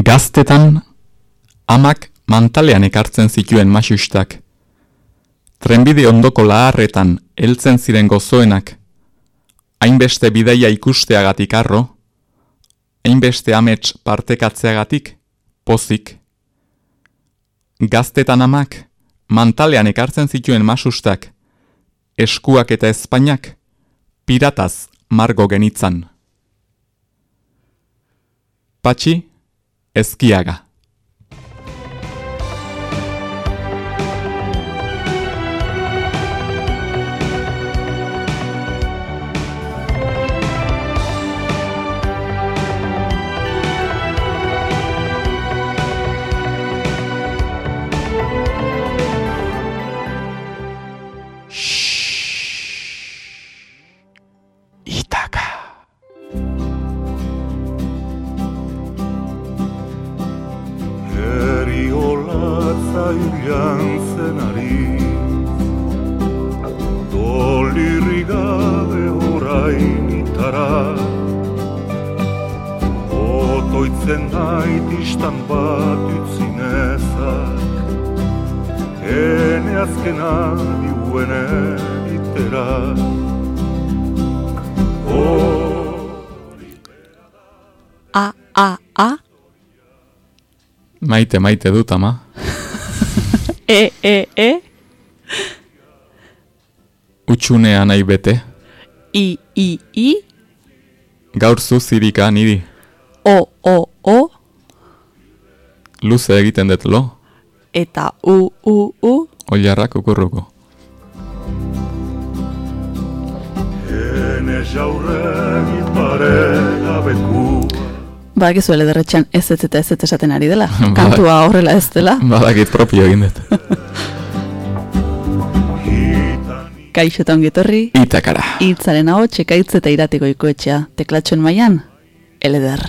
Gaztetan, amak mantalean ekartzen zituen masustak. Trenbide ondoko laharretan heltzen ziren gozoenak, hainbeste bidaia ikusteagatik arro, hainbeste amets partekatzeagatik, pozik. Gaztetan amak, mantalean ekartzen zituen masustak, eskuak eta espainak, pirataz margo genitzan. Patxi, Ezquiaga. Maite, maite dut, ama. e, e, e. Utsunea nahi bete. I, i, i. Gaur zuzirika niri. O, o, o. Luze egiten dut lo. Eta u, u, u. Oiarrak ukurruko. Hene jaurren ipare beku. Badakizu derretxean ez ez eta ez ez esaten ari dela. Kantua horrela ez dela. Badakit propio egin dut. Kaixo eta ongetorri. Itakara. Itzaren hau txekaitz eta iratiko ikoetxea. Teklatxoen maian, eleder.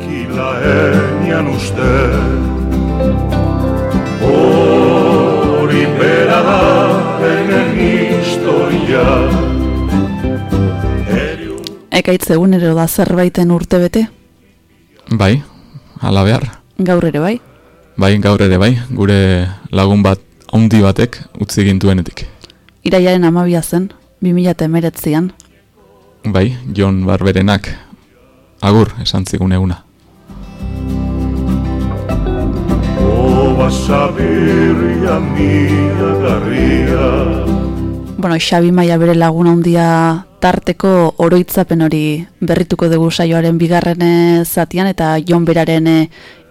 Kila enian uste Hori bera da enen historia Ekaitz egunero da zerbaiten urte bete? Bai, ala behar. Gaur ere bai? Bai, gaur ere bai, gure lagun bat handi batek utzi gintuenetik. Iraiaren amabia zen, 2000 Bai, Jon Barberenak, agur, esan zigun eguna. Bueno, Xabi Maia bere laguna handia tarteko oroitzapen hori berrituko dugu saioaren bigarren zatian eta Jon Beraren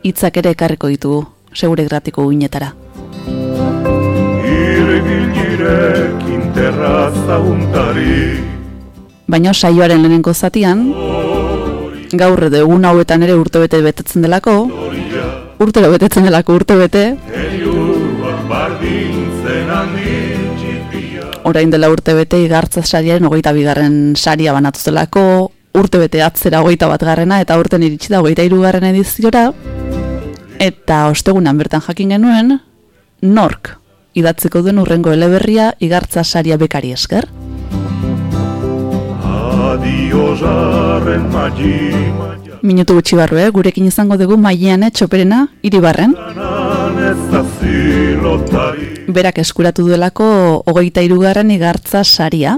hitzak ere ekarriko ditugu, segure gratiko guinetara. Baina saioaren lehenengo zatian, gaur edo egun hauetan ere urtebete betetzen delako, urtero betetzen delako urtebete, orain dela urte bete igartza sariaren hogeita bigarren saria banatu zelako, urte bete atzera hogeita bat garrena, eta urten iritsi da hogeita irugarren ediziora, eta ostegunan bertan jakin genuen, nork idatzeko duen urrengo eleberria igartza saria bekari esker. Minutu gutxi barru, eh? gurekin izango dugu maian txoperena, iribarren. Berak eskuratu duelako hogeita irugarren igartza saria.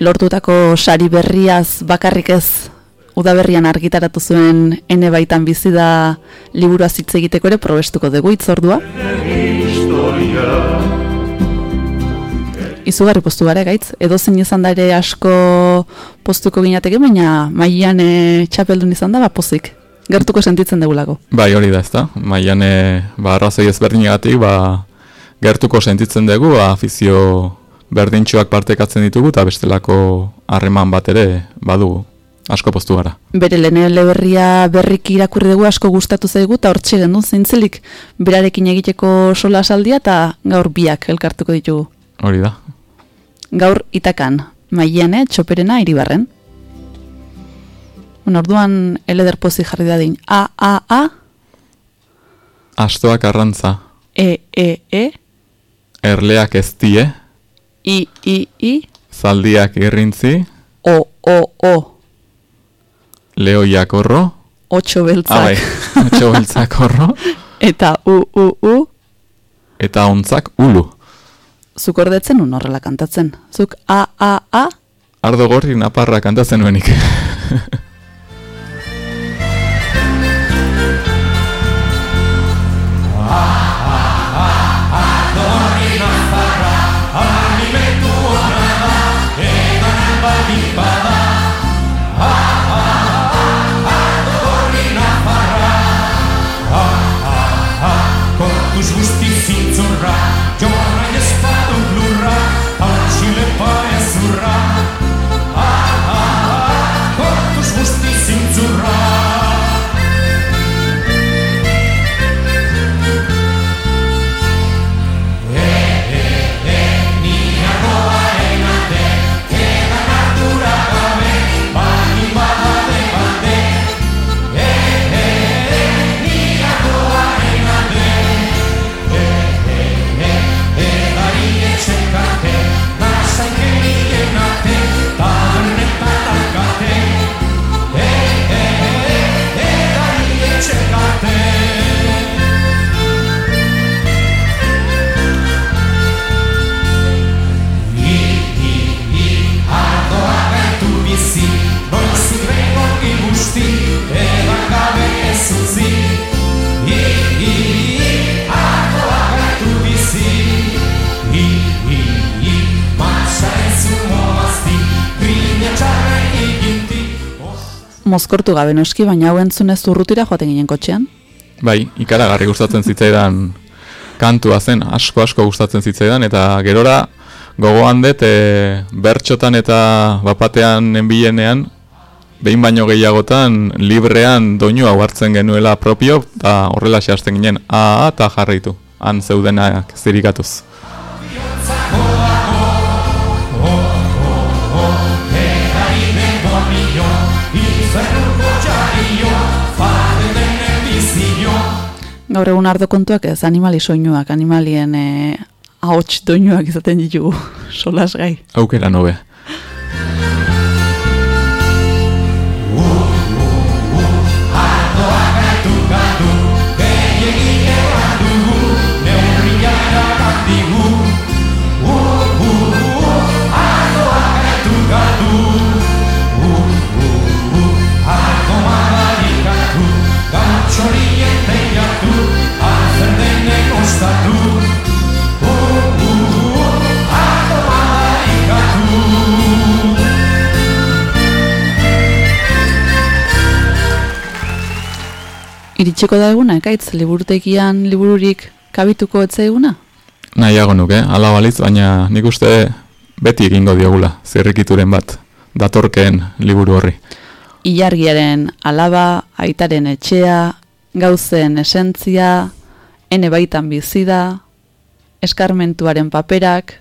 Lortutako sari berriaz bakarrik ez udaberrian argitaratu zuen ene baitan bizi da liburu azitze egiteko ere probestuko dugu itzordua. Izugarri postu gara gaitz, edo zen izan da ere asko postuko ginateke, baina maian e, txapeldun izan da, ba, pozik. Gertuko sentitzen degulako. Bai, hori da, ezta. Maian, e, ba, arrazoi ezberdinagatik, ba, gertuko sentitzen dugu, ba, afizio berdintxoak partekatzen ditugu, eta bestelako harreman bat ere badugu. Asko postu gara. Bere lehen leberria berrik irakurri dugu asko gustatu zaigu eta hortxe gendu zintzelik berarekin egiteko sola saldia eta gaur biak elkartuko ditugu. Hori da, gaur itakan, maiane, txoperena, iribarren. orduan, eleder pozi jarri dadin, a, a, a. Astoak arrantza. E, e, e. Erleak ez die. I, i, i. Zaldiak irrintzi. O, o, o. Leoiak horro. Otxo beltzak. Ah, bai. Otxo beltzak horro. Eta u, u, u, Eta ontzak ulu. Zuk ordetzen un horrela kantatzen. Zuk a, a, a, Ardo gorri naparra kantatzen nuenik. Kontuz mozkortu gabe noski, baina hau entzunez urrutira joaten ginen kotxean. Bai, ikaragarri gustatzen zitzaidan kantua zen, asko asko gustatzen zitzaidan, eta gerora gogoan dut e, bertxotan eta bapatean enbilenean, behin baino gehiagotan librean doinu hau hartzen genuela propio, eta horrela hasten ginen, a, eta jarraitu, han zeudenak zirikatuz. Gaur egun ardo kontuak ez animali soinuak, animalien e, ahots doinuak izaten ditugu solasgai. Aukera nobe. Txorien Iritsiko da eguna, ekaitz, liburutegian libururik kabituko etza eguna? Nahiago nuke, ala balitz, baina nik uste beti egingo diogula, zirrikituren bat, datorkeen liburu horri. Ilargiaren alaba, aitaren etxea, gauzen esentzia, ene baitan bizi da, eskarmentuaren paperak,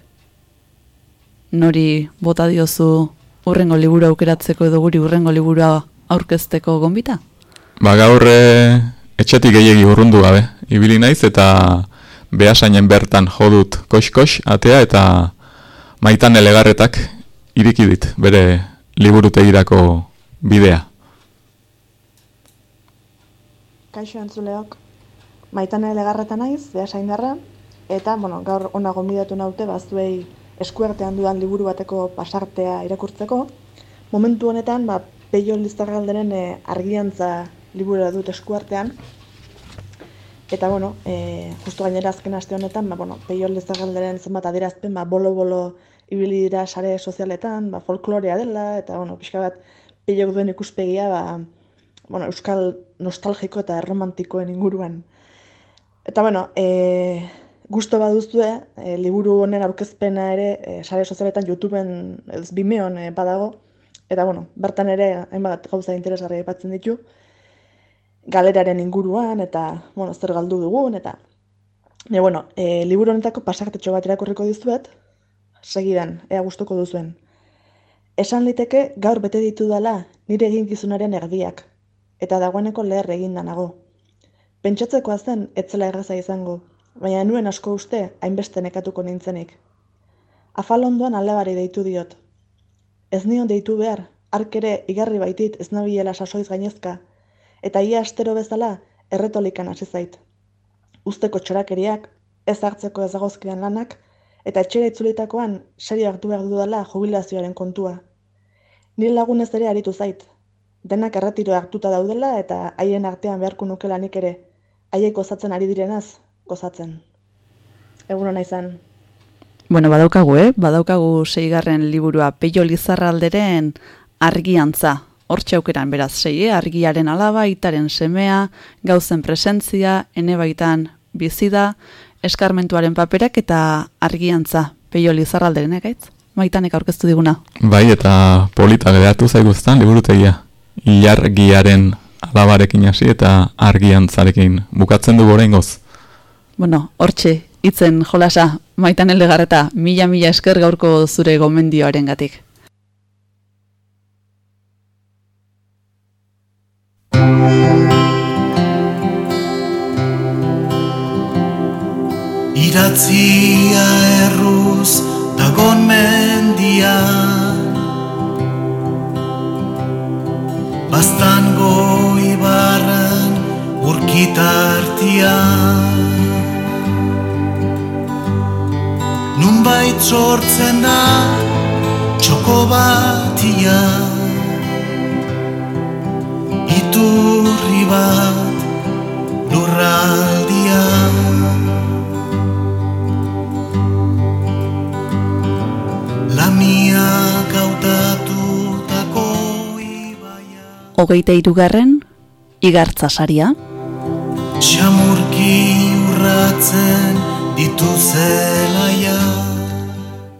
nori bota diozu urrengo liburu aukeratzeko edo guri urrengo liburua aurkezteko gonbita? Ba gaur e, etxetik gehiegi urrundu gabe, ibili naiz eta behasainen bertan jodut kox-kox atea eta maitan elegarretak iriki dit bere liburutegirako bidea. Kaixo entzuleok, maitane legarreta naiz, behasaindarra, eta, bueno, gaur ona gonbidatu naute bazuei eskuartean dudan liburu bateko pasartea irakurtzeko. Momentu honetan, ba, Peio Lizarralderen e, argiantza liburua dut eskuartean. Eta, bueno, e, justu gainera azken aste honetan, ba, bueno, Peio Lizarralderen zenbat adierazpen, ba, bolo-bolo ibili dira sare sozialetan, ba, folklorea dela, eta, bueno, pixka bat, Peio duen ikuspegia, ba, bueno, euskal nostalgiko eta erromantikoen inguruan. Eta bueno, e, gusto baduzue, e, liburu honen aurkezpena ere e, sare sozialetan YouTubeen ez Vimeon e, badago. Eta bueno, bertan ere hainbat gauza interesgarri aipatzen ditu. Galeraren inguruan eta bueno, zer galdu dugun eta Ne, bueno, e, liburu honetako pasartetxo bat irakurriko dizuet, segidan, ea gustuko duzuen. Esan liteke gaur bete ditu dala nire eginkizunaren erdiak, eta dagoeneko leher eginda nago. Pentsatzekoa zen etzela erraza izango, baina nuen asko uste hainbeste nekatuko nintzenik. Afal ondoan alabari deitu diot. Ez nion deitu behar, ark ere igarri baitit ez nabilela sasoiz gainezka, eta ia astero bezala erretolikan hasi zait. Usteko txorakeriak, ez hartzeko ez dagozkidan lanak, eta etxera itzulitakoan sari hartu behar dudala jubilazioaren kontua. Nire lagunez ere aritu zait. Denak erretiro hartuta daudela eta haien artean beharko nukela nik ere. Haiek gozatzen ari direnaz, gozatzen. Egun hona izan. Bueno, badaukagu, eh? Badaukagu seigarren liburua Peio Lizarralderen argiantza. Hortxe aukeran beraz sei, eh? argiaren alaba, itaren semea, gauzen presentzia, ene baitan bizida, eskarmentuaren paperak eta argiantza. Peio Lizarralderen, ekaitz? Maitanek aurkeztu diguna. Bai, eta polita geratu zaiguztan liburutegia. Ilargiaren alabarekin hasi eta argiantzarekin bukatzen du gorengoz. Bueno, hortxe, itzen jolasa, maitan eldegarreta, mila-mila esker gaurko zure gomendioaren gatik. Iratzia erruz dagon mendia. Bastan goi barran urkitartia Nunbait sortzen da txoko batia Iturri bat lurraldia Lamiak hautatutako ibaia Hogeita irugarren, igartza saria. Txamurki urratzen dituzelaia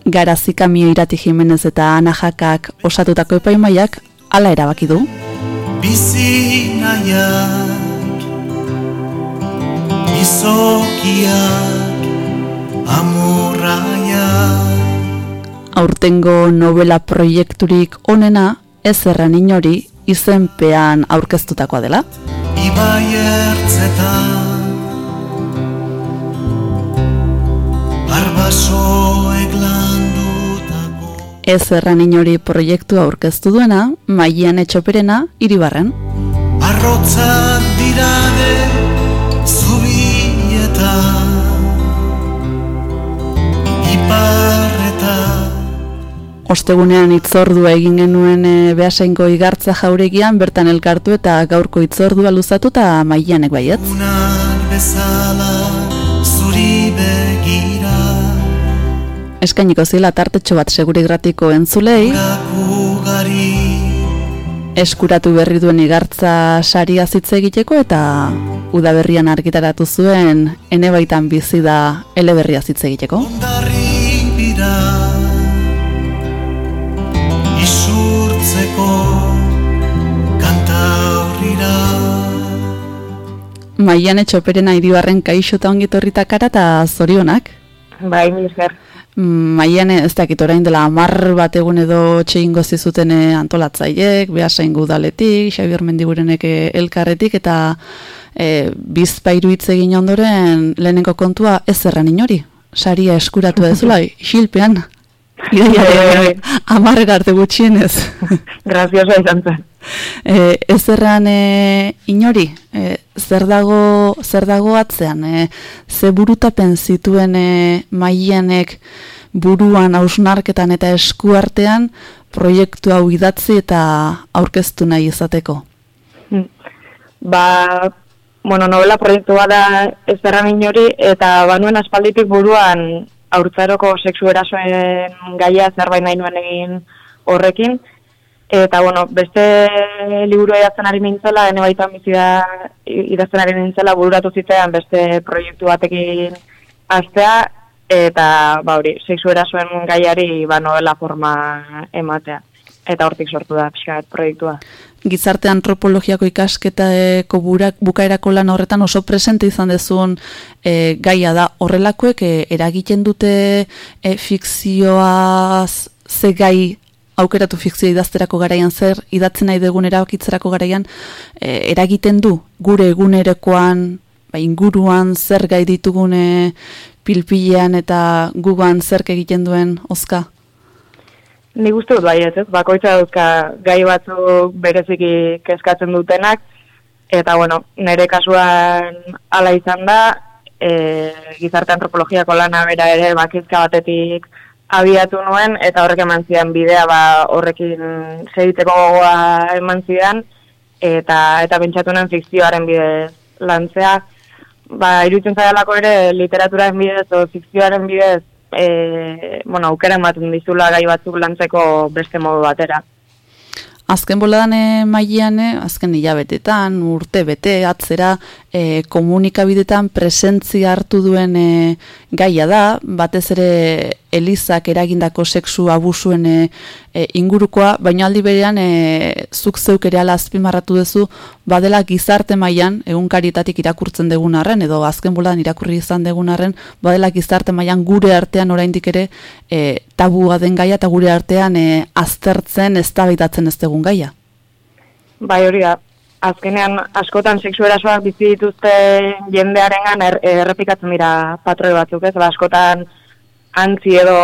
Garazi kamio irati Jimenez eta Ana Jakak osatutako epaimaiak hala erabaki du. Bizi nahiak Izokiak Amurraiak Aurtengo novela proiekturik onena ez erran inori izenpean aurkeztutakoa dela. Ibai ertzetan Barbasoek landutako Ez erran inori proiektua aurkeztu duena, maian etxoperena, iribarren. Arrotzak dirade Zubietan Iparretan Ostegunean itzordua egin genuen e, behasenko igartza jauregian, bertan elkartu eta gaurko itzordua luzatu eta maianek baietz. Unak bezala Zuri begira Eskainiko zila tartetxo bat seguri gratiko entzulei, eskuratu berri duen igartza saria zitze egiteko eta udaberrian argitaratu zuen ene baitan bizi da eleberria zitze egiteko. Bira Isurtzeko Kanta horrira Maian etxoperena iribarren kaixo eta ongitorrita kara eta zorionak. Bai, mi esker. Maian ez dakit orain dela amar bat egun edo txeingo zizuten eh, antolatzaiek, behasain gudaletik, Xabier Mendigurenek eh, elkarretik, eta e, bizpairu hitz egin ondoren lehenengo kontua ez erran inori. Saria eskuratu dezula, xilpean. Iraiare, amarrera arte gutxienez. Graziosa izan zen. E, ez erran e, inori, e, zer, dago, zer dago atzean, e, ze burutapen zituen e, maianek buruan hausnarketan eta eskuartean proiektu hau idatzi eta aurkeztu nahi izateko. Ba, bueno, novela proiektu bada ez berran inori, eta banuen aspalditik buruan haurtzaroko sexu erasoen gaia zerbait nahi nuen egin horrekin. Eta, bueno, beste liburu idazten ari nintzela, ene baitan bizi da idazten ari nintzela bururatu zitean beste proiektu batekin astea, eta, ba hori, sexu erasoen gaiari, ba, novela forma ematea. Eta hortik sortu da, pixka proiektua. Gizarte antropologiako ikasketako burak, bukaerako lan horretan oso presente izan dezun e, gaia da horrelakoek e, eragiten dute e, fikzioaz ze gai aukeratu fikzio idazterako garaian zer idatzen nahi dugun erabakitzerako garaian e, eragiten du gure egunerekoan ba, inguruan zer gai ditugune pilpilean eta gugan zerk egiten duen ozka? Nik uste dut bai ez, ez? Bakoitza dauzka gai batzuk bereziki kezkatzen dutenak, eta bueno, nire kasuan hala izan da, e, gizarte antropologiako lana bera ere bakizka batetik abiatu nuen, eta horrek eman zidan bidea ba, horrekin segiteko gogoa eman zidan, eta eta pentsatu nuen fikzioaren bidez lantzea, ba, iruditzen zailako ere literaturaren bidez o fikzioaren bidez e, bueno, aukera ematen dizula gai batzuk lantzeko beste modu batera. Azken boladan e, mailean, eh, azken hilabetetan, urte bete, atzera, e, komunikabidetan presentzia hartu duen e, gaia da, batez ere Elizak eragindako sexu abusuen e, e, ingurukoa, baina aldi berean e, zuk zeuk ere ala azpimarratu duzu, badela gizarte mailan egunkaritatik irakurtzen degun arren, edo azken boladan irakurri izan degun arren, badela gizarte mailan gure artean oraindik ere e, tabua den gaia, eta gure artean e, aztertzen, ez ez degun gaia. Bai hori da, azkenean askotan sexu erasoak bizi dituzte jendearengan er, errepikatzen dira patroi batzuk, ez? Ba, askotan antzi edo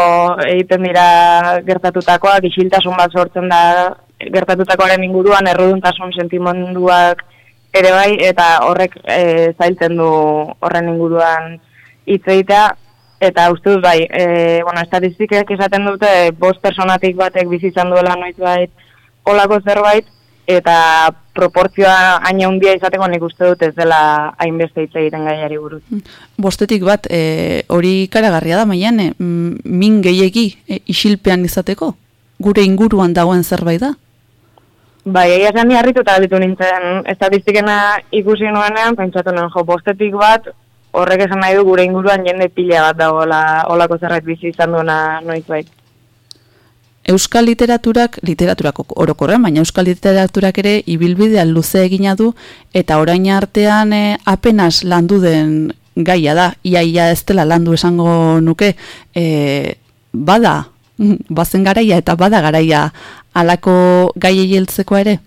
egiten dira gertatutakoak, isiltasun bat sortzen da gertatutakoaren inguruan, erruduntasun sentimenduak ere bai, eta horrek e, zailtzen du horren inguruan hitz egitea, eta uste dut bai, e, bueno, estatistikek esaten dute, bost personatik batek bizi izan duela noiz bait, olako zerbait, eta proportzioa aina handia izateko nik uste dut ez dela hainbeste hitz egiten gaiari buruz. Mm. Bostetik bat, e, hori karagarria da, maian, e, min gehiegi e, isilpean izateko? Gure inguruan dagoen zerbait da? Bai, egia zen harritu eta ditu nintzen estatistikena ikusi nuenean, pentsatu nuen, jo, bostetik bat, horrek esan nahi du gure inguruan jende pila bat dagoela olako zerbait bizi izan duena noiz bait. Euskal literaturak, literaturako orokorren, baina Euskal literaturak ere ibilbidea luze egina du, eta orain artean e, apenas landu den gaia da, iaia ez dela landu esango nuke, e, bada, bazen garaia eta bada garaia alako gaia heltzeko ere?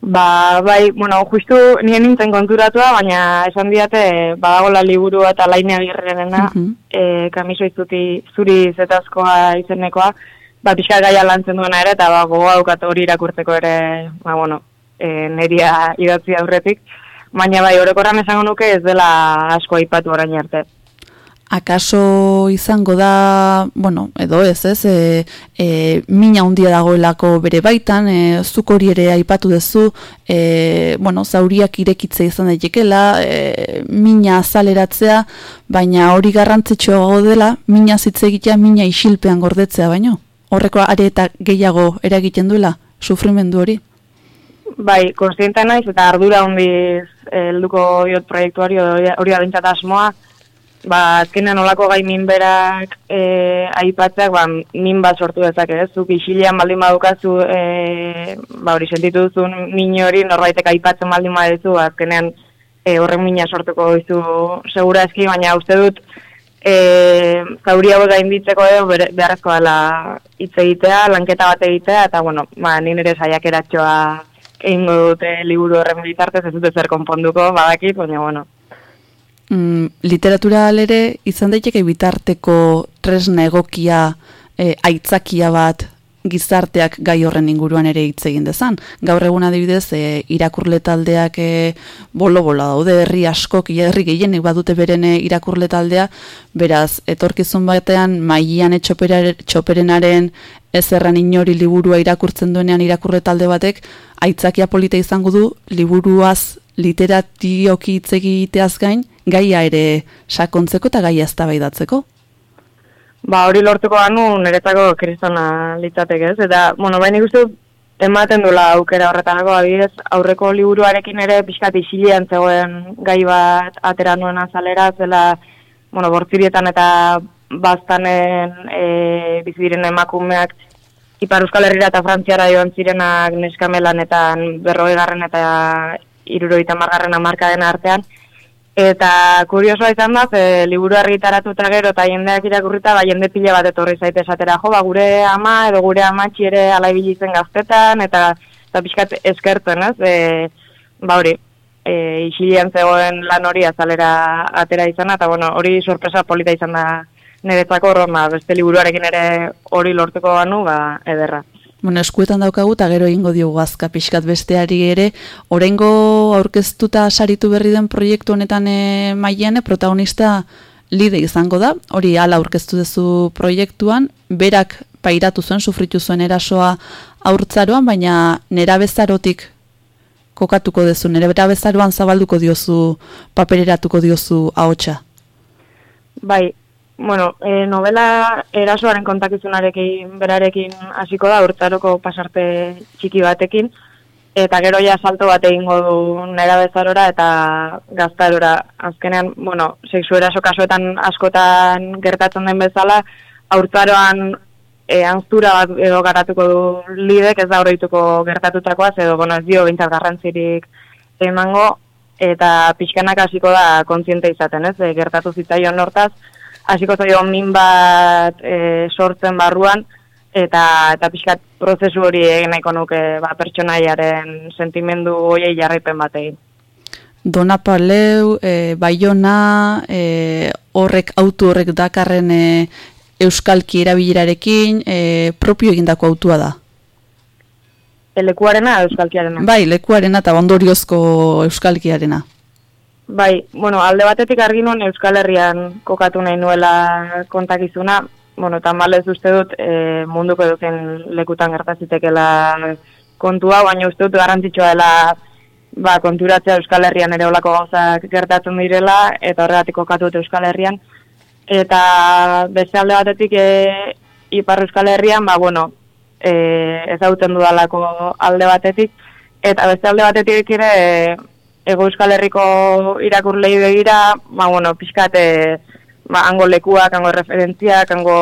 Ba, bai, bueno, justu nien nintzen konturatua, baina esan diate badagola liburu eta lainea girrenena, uh -huh. e, kamiso izuti zuri zetazkoa izenekoa, ba, pixka gaia lantzen duena ere, eta ba, gogoa dukat hori irakurtzeko ere, ba, bueno, e, neria idatzi aurretik, baina bai, orokorran esango nuke ez dela asko aipatu orain arte akaso izango da, bueno, edo ez, ez, e, e, mina handia dagoelako bere baitan, e, zuk hori ere aipatu duzu, e, bueno, zauriak irekitze izan daitekela, e, mina azaleratzea, baina hori garrantzitsua dela, mina zitze egitea, mina isilpean gordetzea baino. Horreko are eta gehiago eragiten duela, sufrimendu hori? Bai, konstienta naiz eta ardura hondiz helduko jot proiektuari hori da asmoa, ba, azkenean olako gai minberak e, aipatzeak, ba, min bat sortu dezake, ez? Zuk isilean baldin badukazu, e, ba, hori sentitu duzun min hori, norbaitek aipatzen baldin baduzu, azkenean e, horren mina sortuko dizu segura baina uste dut, e, zauri hau gainditzeko edo beharrezko dela hitz egitea, lanketa bat egitea, eta, bueno, ba, nire ere saiak eratxoa egin dute liburu horren bitartez, ez dute zer konponduko, badakit, baina, bueno, mm, literatura alere izan daiteke bitarteko tresna egokia e, aitzakia bat gizarteak gai horren inguruan ere hitz egin dezan. Gaur egun adibidez, e, irakurle taldeak e, bolo-bola daude, herri askok, herri gehienek badute beren e, irakurle taldea, beraz, etorkizun batean, maian txoperenaren ezerran inori liburua irakurtzen duenean irakurle talde batek, aitzakia polita izango du, liburuaz literatioki hitz egiteaz gain, gaia ere sakontzeko eta gaia eztabaidatzeko. Ba, hori lortuko ganu niretzako kristona litzateke ez, eta, bueno, baina ikustu ematen dula aukera horretarako, adibidez, aurreko liburuarekin ere pixkat isilian zegoen gai bat atera nuen azalera, zela, bueno, bortzirietan eta bastanen e, bizidiren emakumeak Ipar Euskal Herriera eta Frantziara joan zirenak neskamelan eta berroi garren eta iruroita margarren amarkaden artean, Eta kuriosoa izan da, ze liburu argitaratu eta gero eta jendeak irakurrita, ba, jende pila bat etorri zaite esatera, jo, ba, gure ama edo gure amatxi ere alaibil izen gaztetan, eta, eta pixkat eskertzen, ez? E, ba, hori, e, isilian zegoen lan hori azalera atera izan, eta bueno, hori sorpresa polita izan da niretzako hor, ba, beste liburuarekin ere hori lortuko banu, ba, ederra. Bueno, eskuetan daukagu eta gero egingo diogu azka pixkat besteari ere. Orengo aurkeztuta saritu berri den proiektu honetan e, maiane, protagonista lide izango da. Hori hala aurkeztu duzu proiektuan, berak pairatu zuen, sufritu zuen erasoa aurtzaroan, baina nera bezarotik kokatuko duzu, nera bezaroan zabalduko diozu, papereratuko diozu ahotsa. Bai, bueno, e, novela erasoaren kontakizunarekin berarekin hasiko da urtaroko pasarte txiki batekin eta gero ja salto bat egingo du nera bezarora eta gaztarora. Azkenean, bueno, sexu eraso kasuetan askotan gertatzen den bezala, aurtzaroan e, anztura bat edo garatuko du lidek, ez da horreituko gertatutakoaz, edo, bueno, ez dio bintzat garrantzirik emango, eta pixkanak hasiko da kontziente izaten, ez, e, gertatu zitzaion hortaz, hasiko zaio min bat e, sortzen barruan, eta eta pixkat prozesu hori egin nahiko nuke ba, pertsonaiaren sentimendu hoiei jarraipen bat egin. Dona Paleu, e, Baiona, e, horrek autu horrek dakarren e, euskalki erabilerarekin, e, propio egindako autua da. E, lekuarena euskalkiarena. Bai, lekuarena eta ondoriozko euskalkiarena. Bai, bueno, alde batetik argi nuen Euskal Herrian kokatu nahi nuela kontakizuna, bueno, eta malez uste dut e, munduko eduken lekutan gertazitekela kontua, baina uste dut garrantzitsua dela ba, konturatzea Euskal Herrian ere olako gauzak gertatzen direla, eta horregatik kokatu dut Euskal Herrian. Eta beste alde batetik e, Ipar Euskal Herrian, ba, bueno, e, ezauten dudalako alde batetik, eta beste alde batetik ere Ego Euskal Herriko irakurlei begira, ba, bueno, pixkat, e, ba, hango lekuak, hango referentziak, hango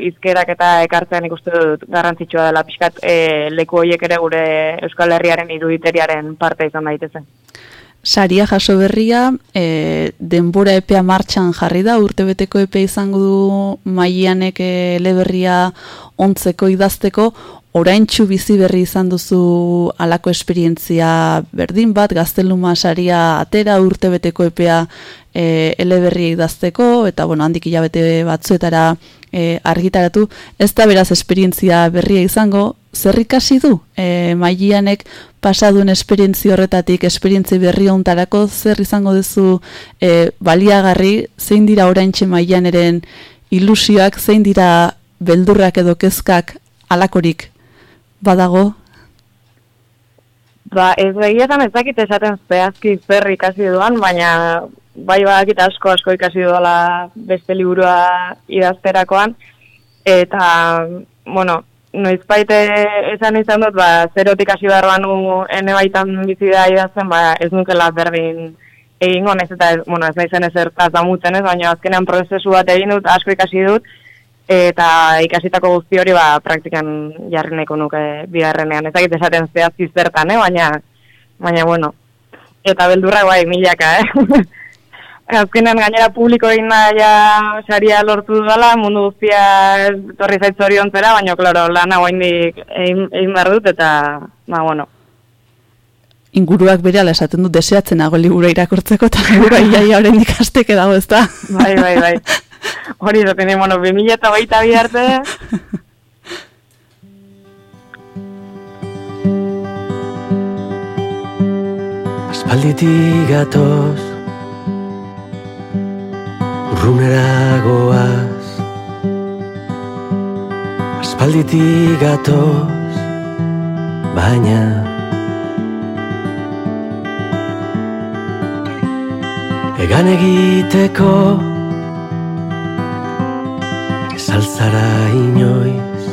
izkerak eta ekartzen ikuste dut garrantzitsua dela pixkat e, leku horiek ere gure Euskal Herriaren iruditeriaren parte izan daitezen. Saria jaso berria, e, denbora epea martxan jarri da, urtebeteko epe izango du maianek e, leberria ontzeko idazteko, oraintxu bizi berri izan duzu alako esperientzia berdin bat, gazteluma saria atera urtebeteko epea e, eleberri idazteko, eta bueno, handik hilabete batzuetara e, argitaratu, ez da beraz esperientzia berria izango, zer ikasi du e, maianek pasaduen esperientzia horretatik, esperientzia berri ontarako, zer izango duzu e, baliagarri, zein dira oraintxe maianeren ilusioak, zein dira beldurrak edo kezkak alakorik badago? Ba, ez begietan ez dakit esaten zehazki zer ikasi duan, baina bai badakit asko asko ikasi duela beste liburua idazterakoan, eta, bueno, noiz baite esan izan dut, ba, zerotik hasi behar banu ene baitan bizi da idazten, ba, ez nukela berdin egin honez, eta, ez, bueno, ez nahi zen ezertaz damutzen ez, baina azkenean prozesu bat egin dut, asko ikasi dut, eta ikasitako guzti hori ba, praktikan jarri nahiko nuke bigarrenean. Ezakit esaten zehazki zertan, eh? baina, baina bueno. Eta beldurra bai, milaka, eh? Azkenean gainera publiko egin ja saria lortu dudala, mundu guztia torri zaitz hori ontzera, baina, klaro, lan hau egin, egin behar dut, eta, ba, bueno. Inguruak bere ala esaten dut deseatzen nago libura irakurtzeko, eta libura iaia horrein ikasteke dago ez da. Bai, bai, bai. Hori da, tene, bueno, 2000 eta baita biharte. Aspalditik gatoz Urrunera goaz Aspalditik gatoz Baina Egan egiteko Saltzara inoiz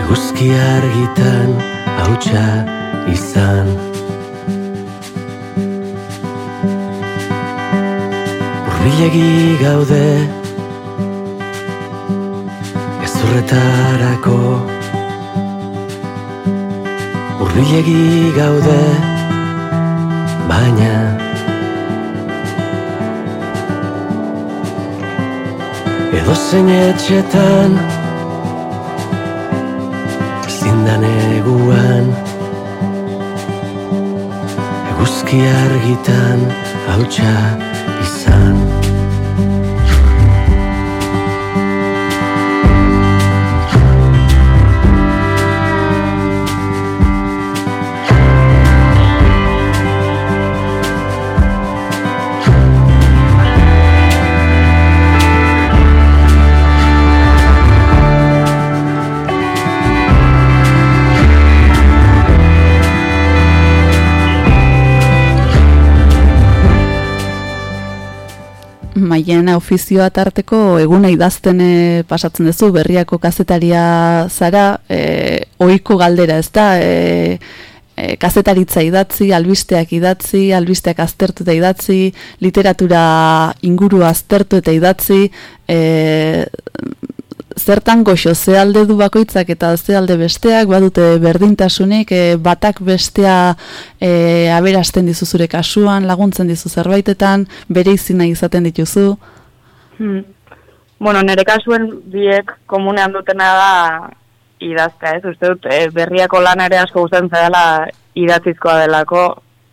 Eguzki argitan hautsa izan. Urbilegi gaude Ezurretarako Urbilegi gaude Baina Edo zein etxetan Zindan eguan Eguzki argitan hautsa maien ofizioa tarteko eguna idazten pasatzen duzu, berriako kazetaria zara, e, oiko galdera, ez da, e, e, kazetaritza idatzi, albisteak idatzi, albisteak aztertu eta idatzi, literatura inguru aztertu eta idatzi, e, zertan goxo, ze alde du bakoitzak eta ze alde besteak, badute berdintasunik, e, batak bestea e, aberasten dizu zure kasuan, laguntzen dizu zerbaitetan, bere izina izaten dituzu. Hmm. Bueno, nire kasuen biek komunean dutena da idaztea, ez? Uste dut, e, berriako lan ere asko gustatzen zaidala idatzizkoa delako,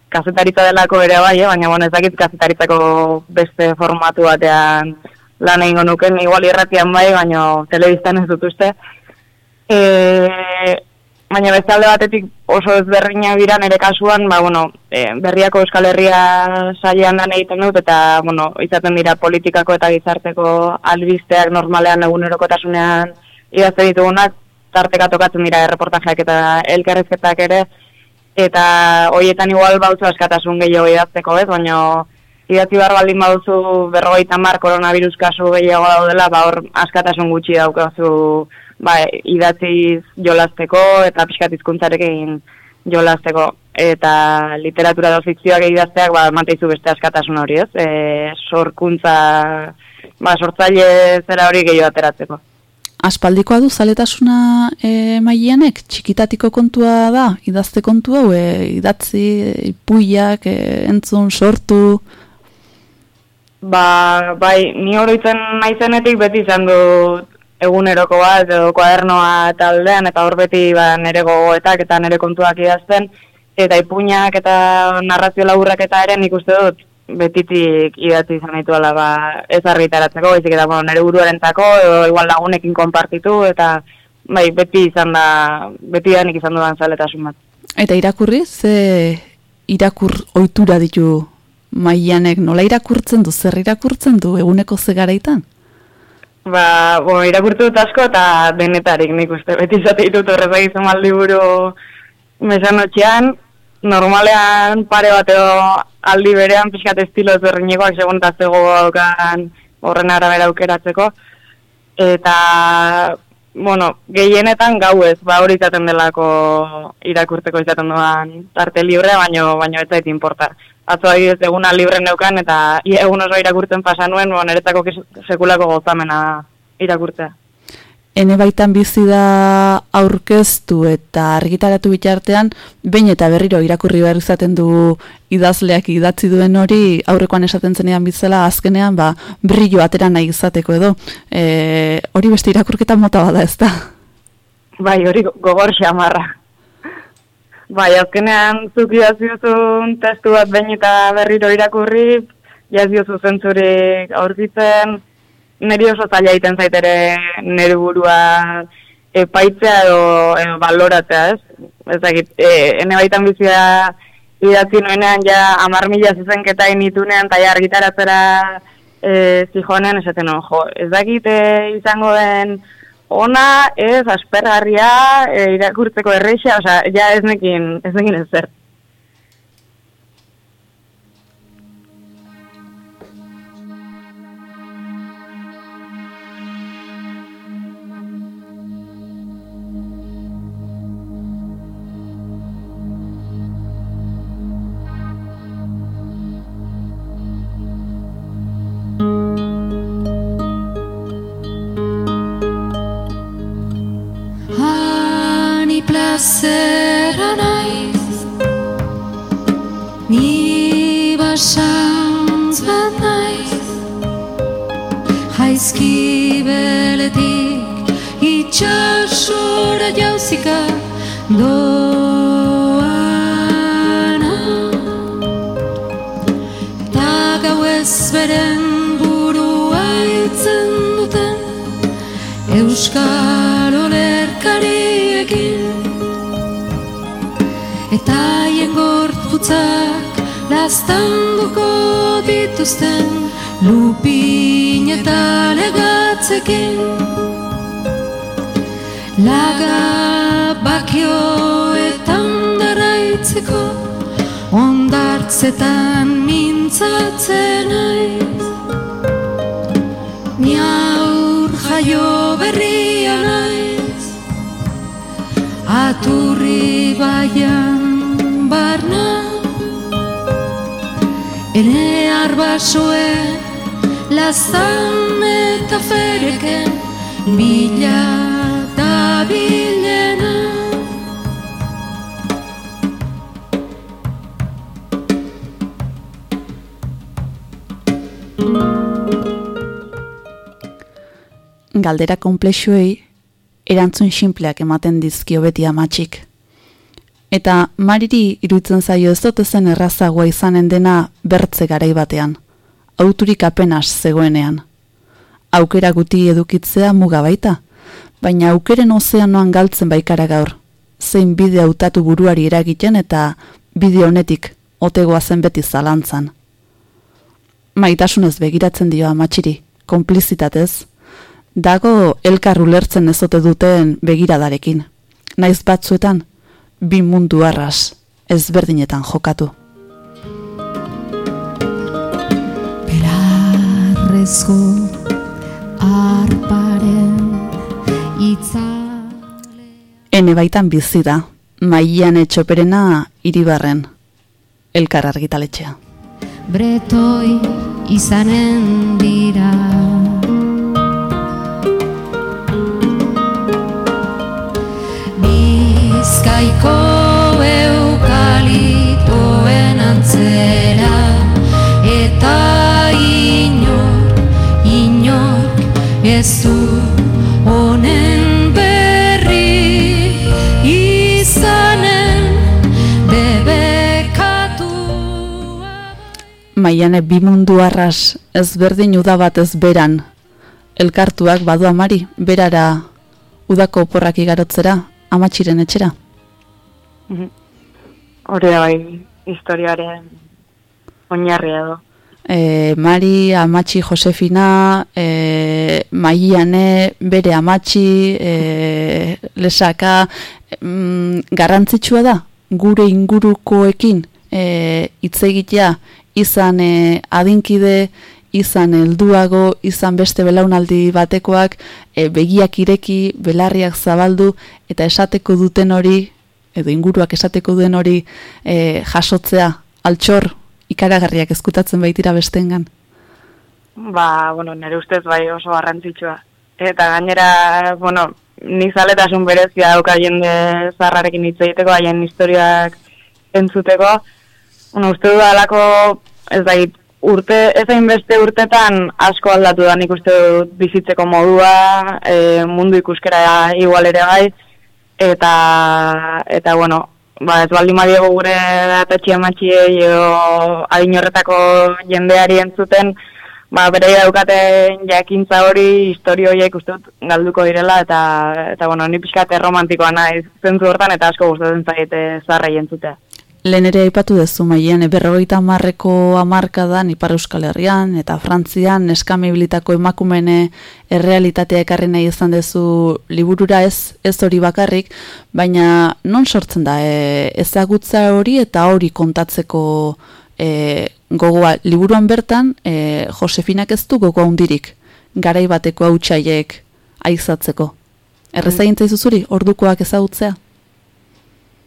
kazetaritza delako ere bai, baina bueno, ez dakit kazetaritzako beste formatu batean lan egingo nuken, igual irratian bai, baina telebistan ez dut uste. E, baina beste alde batetik oso ezberdina dira nire kasuan, ba, bueno, e, berriako Euskal Herria sailean lan egiten dut, eta bueno, izaten dira politikako eta gizarteko albizteak normalean egunerokotasunean idazte ditugunak, tarteka tokatzen dira erreportajeak eta elkarrezketak ere, eta hoietan igual bautzu askatasun gehiago idazteko ez, baina idatzi behar baldin baduzu berrogeita mar koronavirus kasu gehiago daudela, ba hor askatasun gutxi daukazu ba, idatziz jolazteko eta pixkat izkuntzarekin jolazteko. Eta literatura da fikzioak idazteak ba, mateizu beste askatasun hori ez, e, sorkuntza, ba, sortzaile zera hori gehiago ateratzeko aspaldikoa du zaletasuna e, maianek, txikitatiko kontua da, idazte kontua, hau, e, idatzi, ipuiak, e, entzun, sortu? Ba, bai, ni oroitzen naizenetik beti izan du eguneroko bat, edo kuadernoa taldean, eta hor beti ba, nere gogoetak eta nere kontuak idazten, eta ipuinak eta narrazio laburrak eta ere nik uste dut betitik idatzi izan ditu ala, ba, ez argitaratzeko, baizik eta bueno, nire buruaren edo igual lagunekin konpartitu, eta bai, beti izan da, beti da nik izan dudan zaletasun bat. Eta irakurri, ze irakur ohitura ditu maianek, nola irakurtzen du, zer irakurtzen du, eguneko ze garaitan? Ba, bo, irakurtu dut asko eta denetarik nik uste, beti izate ditut horrezak izan maldi buru mesanotxean, normalean pare bat edo aldi berean pixkat estilo ezberdinekoak segun eta horren arabera aukeratzeko. Eta, bueno, gehienetan gau ez, ba hori izaten delako irakurteko izaten duan tarte libre, baino, baino ez zait importa. Atzo ez eguna libre neukan eta egun oso irakurtzen pasa nuen, bon, eretzako sekulako gozamena irakurtzea ene baitan bizi da aurkeztu eta argitaratu bitartean, bain eta berriro irakurri behar izaten du idazleak idatzi duen hori, aurrekoan esaten zenean bizela, azkenean, ba, brillo atera nahi izateko edo. E, hori beste irakurketa mota bada ez da? Bai, hori gogor xamarra. Bai, azkenean zuk idaziozun testu bat bain eta berriro irakurri, jaziozu zentzurik aurkitzen, niri oso zaila egiten zaitere nire burua epaitzea edo, edo baloratzea, ez? Ez dakit, e, ene baitan bizia idatzi nuenean ja amar mila zuzenketa initunean eta argitaratzera e, zijoanean esaten jo, ez dakit e, izango den ona, ez, aspergarria, e, irakurtzeko erreixa, osea, ja ez nekin, ez nekin ez zer. Arbasoen lazan eta fereken Bila da bilena Galdera konplexuei erantzun sinpleak ematen dizkio beti amatxik. Eta mariri iruditzen zaio ez zen errazagoa izanen dena bertze garai batean, auturik apenas zegoenean. Aukera guti edukitzea muga baita, baina aukeren ozeanoan galtzen baikara gaur, zein bide hautatu buruari eragiten eta bide honetik otegoa zen beti zalantzan. Maitasunez begiratzen dio amatxiri, konplizitatez, dago elkar ulertzen ezote duten begiradarekin. Naiz batzuetan, bi mundu arras ezberdinetan jokatu. Belarrezko arparen itza Ene baitan bizi da, maian etxoperena iribarren, elkar argitaletxea. bretoi izanen dira Bizkaiko eukalitoen antzera eta inor ez du honen berri izanen debekatu Maiane bi mundu arras ezberdin uda bat ez beran, elkartuak badu amari, berara udako oporrak igarotzera, amatxiren etxera. Hori da bai historiaren oinarria edo. E, Mari, Amatxi Josefina, e, Maiane, bere Amatxi, e, Lesaka, mm, garrantzitsua da, gure ingurukoekin e, hitz egitea, izan e, adinkide, izan helduago, izan beste belaunaldi batekoak, e, begiak ireki, belarriak zabaldu, eta esateko duten hori, edo inguruak esateko duen hori e, jasotzea, altxor, ikaragarriak ezkutatzen baitira bestengan. Ba, bueno, nire ustez bai oso garrantzitsua. Eta gainera, bueno, nik zaletasun berezia dauka jende zarrarekin hitz egiteko, haien historiak entzuteko. Bueno, uste du alako, ez da, urte, ez beste urtetan asko aldatu da nik uste dut bizitzeko modua, e, mundu ikuskera igual ere bai, eta, eta bueno, ba, ez baldin badiego gure datatxia matxiei edo adin horretako jendeari entzuten, ba, bere daukaten jakintza hori, historio horiek uste galduko direla, eta, eta bueno, ni pixkate romantikoa naiz zentzu hortan, eta asko gustatzen zaite zarrei entzutea. Lehen ere aipatu dezu maian, berrogeita hamarreko hamarkadan Ipar Euskal Herrian eta Frantzian eskamibilitako emakumene errealitatea ekarri nahi izan dezu liburura ez, ez hori bakarrik, baina non sortzen da e, ezagutza hori eta hori kontatzeko e, gogoa liburuan bertan e, Josefinak ez du gogoa hundirik garai bateko hautsaiek aizatzeko. Erreza mm. zuri, ordukoak ezagutzea?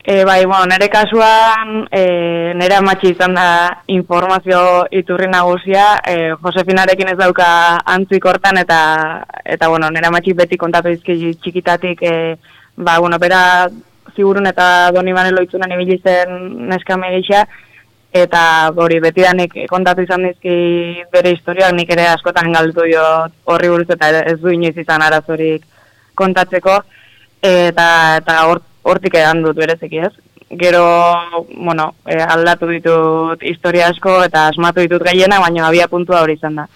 E, bai, bueno, nire kasuan, e, nire amatxi izan da informazio iturri nagusia, e, Josefinarekin ez dauka antzik hortan, eta, eta bueno, nire amatxi beti kontatu izki txikitatik, e, ba, bueno, bera zigurun eta doni manelo itzunan ibili zen neska megisa, eta hori beti da nik kontatu izan dizki bere historiak nik ere askotan galdu jo horri buruz eta ez du inoiz izan arazorik kontatzeko, eta, eta hor, hortik edan dut berezeki ez. Gero, bueno, e, aldatu ditut historia asko eta asmatu ditut gaiena, baina abia puntua hori izan da.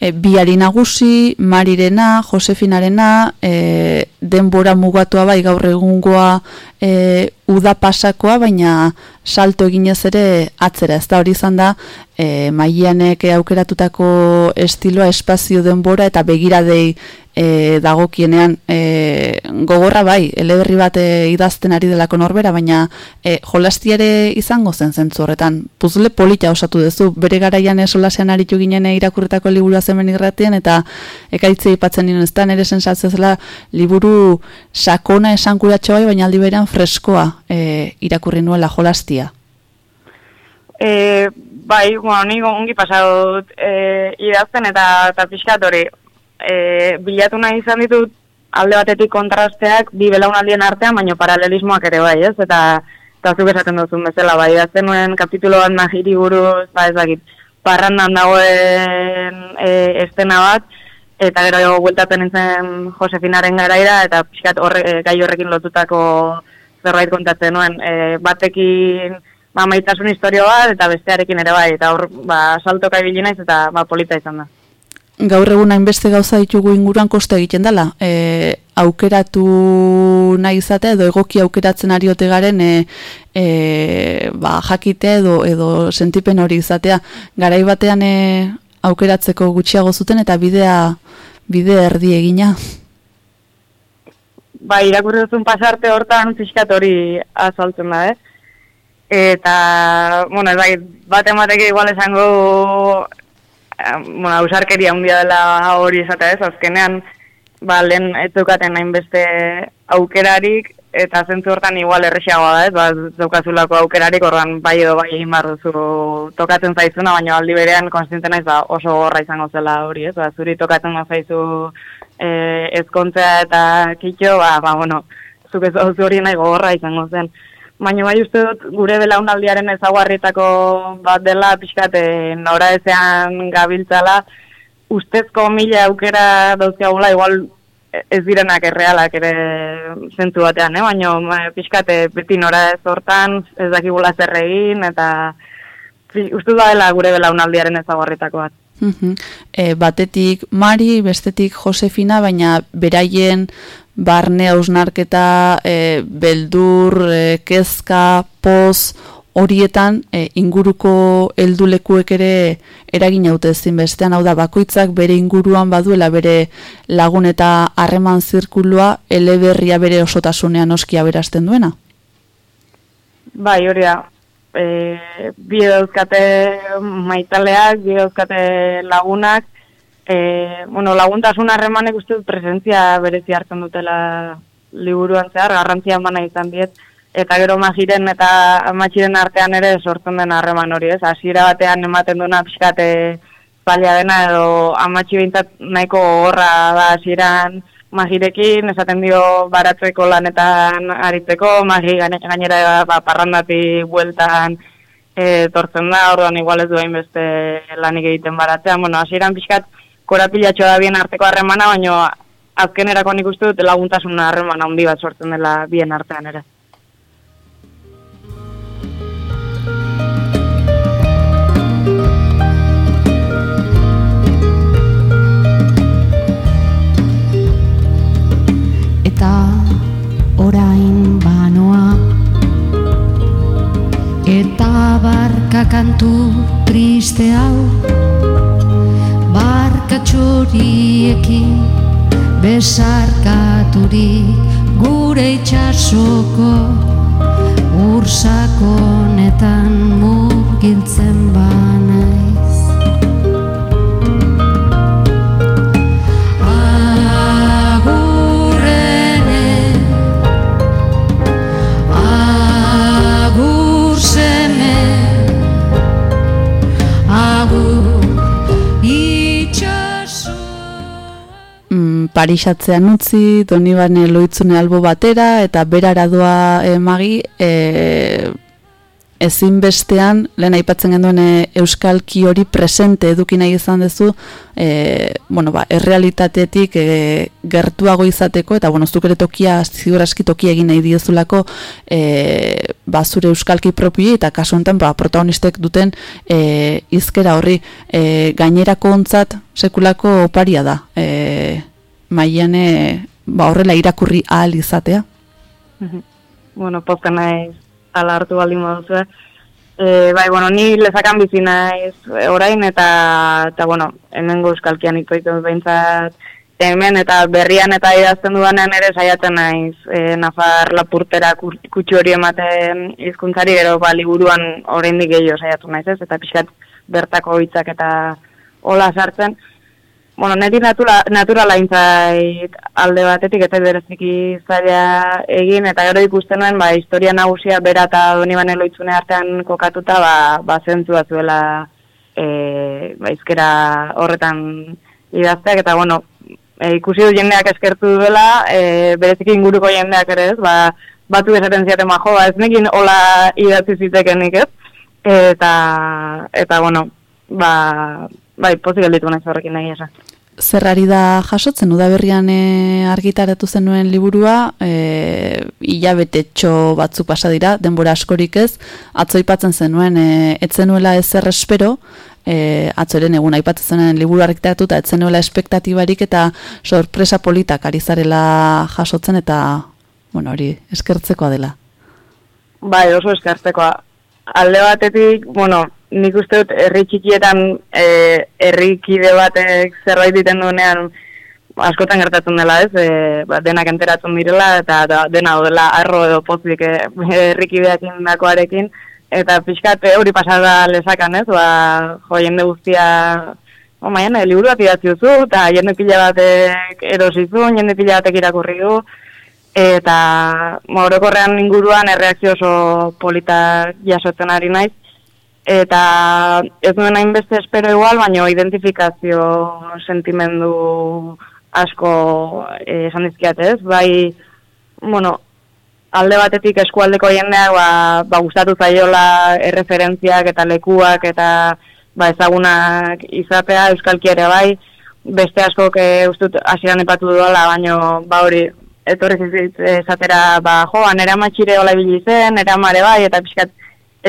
E, biari nagusi, Marirena, Josefinarena, e, denbora mugatua bai gaur egungoa e, uda pasakoa, baina salto eginez ere atzera. Ez da hori izan da, e, maianek aukeratutako estiloa, espazio denbora eta begiradei e, dagokienean e, gogorra bai, eleberri bat e, idazten ari delako norbera, baina e, jolastiare izango zen zentzu horretan. Puzle polita osatu duzu, bere garaian esolasean aritu ginen irakurretako liburua zemen irratien, eta ekaitze ipatzen nien ezta, nire sensatzezela liburu sakona esan kuratxo bai, baina aldi berean freskoa e, irakurri nuela jolastia. E, bai, bueno, ongi pasatu dut e, idazten eta, eta pixkat hori e, bilatu nahi izan ditut alde batetik kontrasteak bi belaunaldien artean, baino paralelismoak ere bai, ez? Eta, eta zuk esaten duzun bezala, bai, idazten nuen kapitulo bat magiri buruz, ba ez dakit, parrandan dagoen e, estena bat, eta gero bueltatzen nintzen Josefinaren garaira, eta pixkat horre, gai horrekin lotutako zerbait kontatzen nuen, e, batekin ba, maitasun historio bat, eta bestearekin ere bai, eta hor, ba, saltoka ibili naiz, eta ba, polita izan da. Gaur egun hainbeste gauza ditugu inguruan koste egiten dela. E, aukeratu nahi izatea edo egoki aukeratzen ariote garen e, e, ba, jakite edo, edo sentipen hori izatea. Garai batean e, aukeratzeko gutxiago zuten eta bidea bide erdi egina. Ba, irakurri duzun pasarte hortan pixkat hori azaltzen da, eh? Eta, bueno, bai, bat emateke igual esango, bueno, ausarkeria handia dela hori esatea ez, azkenean, ba, lehen etzukaten hainbeste aukerarik, eta zentzu hortan igual erresiagoa da, ez, ba, daukazulako aukerarik, ordan bai edo bai egin behar duzu tokatzen zaizuna, baina aldi berean konstienten naiz, ba, oso gorra izango zela hori, ez, ba, zuri tokatzen zaizu e, ezkontzea eta kitxo, ba, ba, bueno, zuk ez hori nahi gogorra izango zen. Baina bai uste dut gure belaunaldiaren ezaguarritako bat dela pixkate nora ezean gabiltzala ustezko mila aukera dauzkiagula igual ez direnak errealak ere zentu batean, eh? baina pixkate beti nora ez hortan ez dakigula zer egin eta uste da dela gure belaunaldiaren ezaguarritako bat. E, batetik Mari, bestetik Josefina, baina beraien barne hausnarketa, e, beldur, e, kezka, poz, horietan e, inguruko heldulekuek ere eragin haute ezin bestean, hau da bakoitzak bere inguruan baduela bere lagun eta harreman zirkulua eleberria bere osotasunean oskia berazten duena? Bai, hori da. E, bi dauzkate maitaleak, bi dauzkate lagunak, e, bueno, laguntasun harremanek uste dut presentzia berezi hartzen dutela liburuan zehar, garrantzia mana izan diet, eta gero magiren eta amatxiren artean ere sortzen den harreman hori, ez? Hasiera batean ematen duna pixkate palia dena edo amatxi behintzat nahiko horra da hasieran magirekin, esaten dio baratzeko lanetan aritzeko, magi gainera ba, parrandati bueltan e, tortzen da, orduan igual ez duain beste lanik egiten baratzean, bueno, hasieran pixkat korapilatxo da bien arteko harremana, baina azken erako nik uste dut laguntasun harremana handi bat sortzen dela bien artean ere. Eta orain banoa Eta barka kantu triste hau txoriekin besarkaturik gure itxasoko ursakonetan mugiltzen banaiz. Parisatzean utzi, Donibane loitzune albo batera, eta berara doa e, magi, e, ezinbestean, lehen aipatzen genduen e, euskalki hori presente eduki nahi izan duzu, e, bueno, ba, errealitatetik e, gertuago izateko, eta bueno, zuk ere tokia, ziuraski tokia egin nahi diozulako, e, ba, zure euskalki propio eta kasu honetan ba, protagonistek duten e, izkera horri e, gainerako ontzat sekulako oparia da. E, maiane ba, horrela irakurri ahal izatea. bueno, pozten naiz ala hartu baldin baduzu. E, bai, bueno, ni lezakan bizi naiz e, orain eta, eta bueno, hemengo euskalkian itoitu behintzat hemen eta berrian eta idazten dudanean ere saiatzen naiz e, Nafar lapurtera kutsu hori ematen hizkuntzari gero ba liburuan oraindik gehiago saiatu naiz ez eta pixkat bertako hitzak eta hola sartzen Bueno, natura, naturala intzait alde batetik eta bereziki zaila egin, eta gero ikusten nuen, ba, historia nagusia bera eta doni bane loitzune artean kokatuta, ba, ba zentzua zuela e, ba, izkera horretan idazteak, eta bueno, e, ikusi du jendeak eskertu duela, e, bereziki inguruko jendeak ere ez, ba, batu esaten ziaten ba, jo, ba, ez nekin hola idatzi zitekenik ez, eta, eta bueno, ba, bai, pozik gelditu naiz horrekin nahi esan. Zer ari da jasotzen, udaberrian e, argitaratu zenuen liburua, e, hilabetetxo batzuk pasa dira, denbora askorik ez, atzo aipatzen zenuen, e, etzenuela ezer espero, e, atzoren egun aipatzen zenuen liburu argitaratu eta etzenuela espektatibarik eta sorpresa politak ari zarela jasotzen eta, bueno, hori, eskertzekoa dela. Bai, oso eskartzekoa. Alde batetik, bueno, nik uste dut herri txikietan e, herrikide batek zerbait diten duenean askotan gertatzen dela, ez? E, ba, denak enteratzen direla eta, eta dena dela arro edo pozik e, herrikideak indakoarekin eta pixkat hori pasada lesakan, ez? Ba, jo, jende guztia Oh, maian, liburu bat idatzi duzu, eta jende pila batek erosizu, jende pila batek irakurri du, eta orokorrean inguruan erreakzio oso politak jasotzen ari naiz, eta ez nuen hainbeste espero igual, baino identifikazio sentimendu asko eh, esan dizkiat ez, bai, bueno, alde batetik eskualdeko jendeak ba, ba gustatu zaiola erreferentziak eta lekuak eta ba ezagunak izatea euskalki ere bai, beste askok e, ustut hasieran epatu duela, baino ba hori etorri zizit esatera ba jo, nera matxire hola ibili zen, nera bai eta pixkat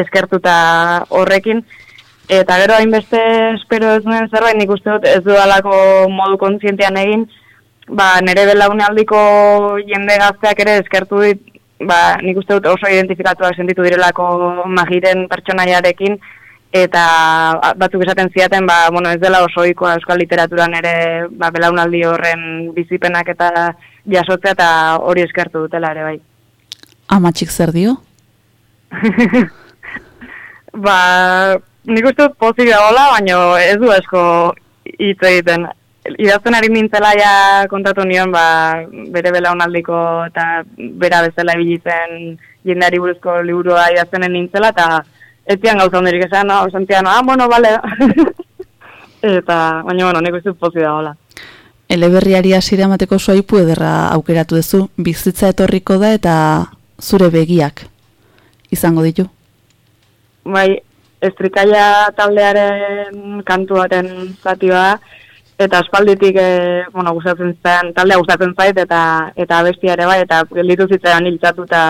eskertuta horrekin eta gero hainbeste espero ez nuen zerbait nik uste dut ez dudalako modu kontzientean egin ba nere belaunaldiko jende gazteak ere eskertu dit ba nik uste dut oso identifikatuak sentitu direlako magiren pertsonaiarekin eta batzuk esaten ziaten ba, bueno, ez dela oso ohikoa euskal literaturan ere ba, belaunaldi horren bizipenak eta jasotzea eta hori eskertu dutela ere bai. Amatxik zer dio? ba, nik uste dut pozik dagoela, baina ez du asko hitz egiten. Idazten ari nintzela ja kontatu nion, ba, bere belaunaldiko eta bera bezala ibilitzen jendeari buruzko liburua idaztenen nintzela, eta etian gauza hondirik esan, no, sentian, ah, bueno, bale. eta, baina, bueno, nik uste dut pozik dagoela. Eleberriari hasiera emateko soipu ederra aukeratu duzu, bizitza etorriko da eta zure begiak izango ditu. Bai, estrikaia taldearen kantu baten zati bada, eta aspalditik, e, bueno, gustatzen zen, taldea gustatzen zait, eta eta abestia ere bai, eta gelditu zitzaidan hiltzatu eta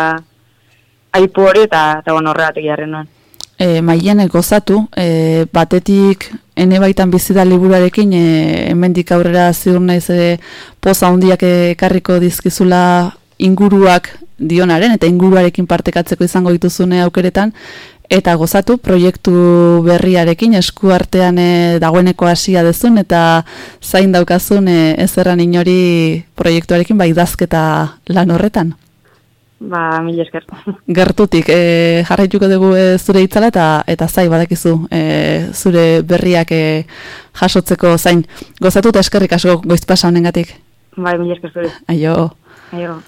aipu hori, eta, eta bueno, horregatik jarri nuen. E, Maian gozatu, e, batetik ene baitan bizi da liburuarekin, e, hemendik aurrera ziur naiz e, poza handiak ekarriko dizkizula inguruak dionaren eta inguruarekin partekatzeko izango dituzune aukeretan eta gozatu proiektu berriarekin eskuartean e, dagoeneko hasia dezun eta zain daukazun e, ezerran inori proiektuarekin bai idazketa lan horretan. Ba, mil esker. Gertutik e, jarraituko dugu e, zure itzala eta eta zai badakizu e, zure berriak e, jasotzeko zain. Gozatu eta eskerrik asko goiz pasa honengatik. Bai, mil esker zure. Aio. Aio.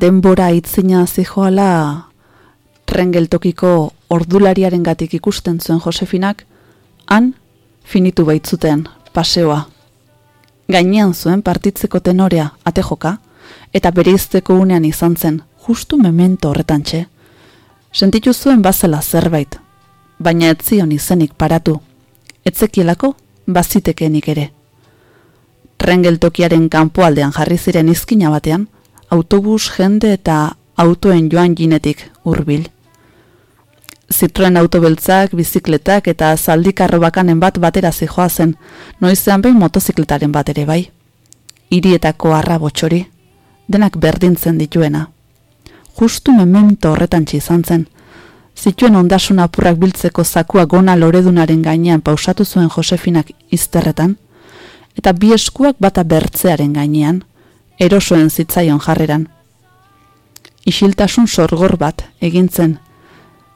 Denbora itzina zijoala rengeltokiko ordulariaren gatik ikusten zuen Josefinak, han finitu baitzuten paseoa. Gainean zuen partitzeko tenorea atejoka, eta bereizteko unean izan zen, justu memento horretantxe. Sentitu zuen bazela zerbait, baina ez zion izenik paratu, etzekielako bazitekenik ere. Rengeltokiaren kanpoaldean jarri ziren izkina batean, autobus, jende eta autoen joan ginetik hurbil. Zitroen autobeltzak, bizikletak eta zaldikarro bakanen bat batera zijoa zen, noizean behin motozikletaren bat ere bai. Hirietako arra botxori, denak berdintzen dituena. Justu memento horretan izan zen, zituen ondasun apurrak biltzeko zakua gona loredunaren gainean pausatu zuen Josefinak izterretan, eta bi eskuak bata bertzearen gainean, erosoen zitzaion jarreran. Isiltasun sorgor bat egintzen,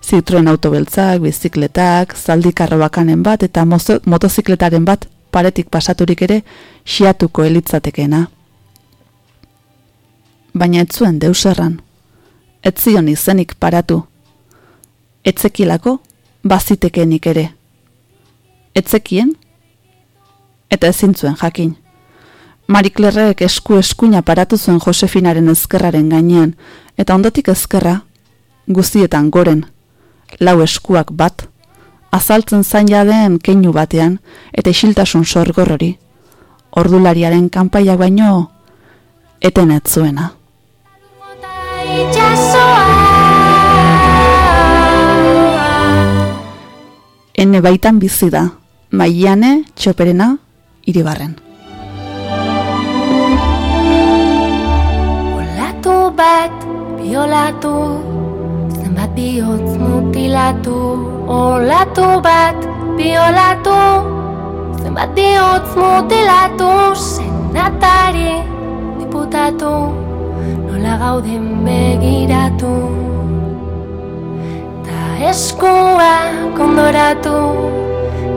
zitroen autobeltzak, bizikletak, zaldikarro bakanen bat eta mozo, motozikletaren bat paretik pasaturik ere xiatuko elitzatekena. Baina ez zuen deuserran, ez zion izenik paratu, etzekilako bazitekenik ere. Etzekien eta ezin zuen jakin. Mariklerrek esku eskuina paratu zuen Josefinaren ezkerraren gainean, eta ondotik ezkerra, guztietan goren, lau eskuak bat, azaltzen zain jadeen keinu batean, eta isiltasun sorgor ordulariaren kanpaiak baino, eten ez. Ene baitan bizi da, maiane, txoperena, iribarren. Bat, biolatu, zenbat bihotz mutilatu. Olatu bat, biolatu, zenbat bihotz mutilatu. Senatari, diputatu, nola gauden begiratu. Ta eskua kondoratu,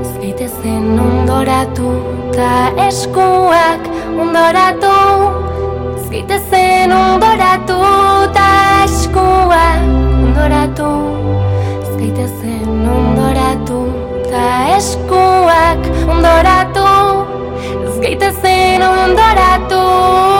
ez gaitezen ondoratu. Ta eskuak ondoratu, ez gaitezen ondoratu. Ta eskuak ondoratu, ez gaitezen ondoratu. Ta eskuak ondoratu, ez gaitezen ondoratu.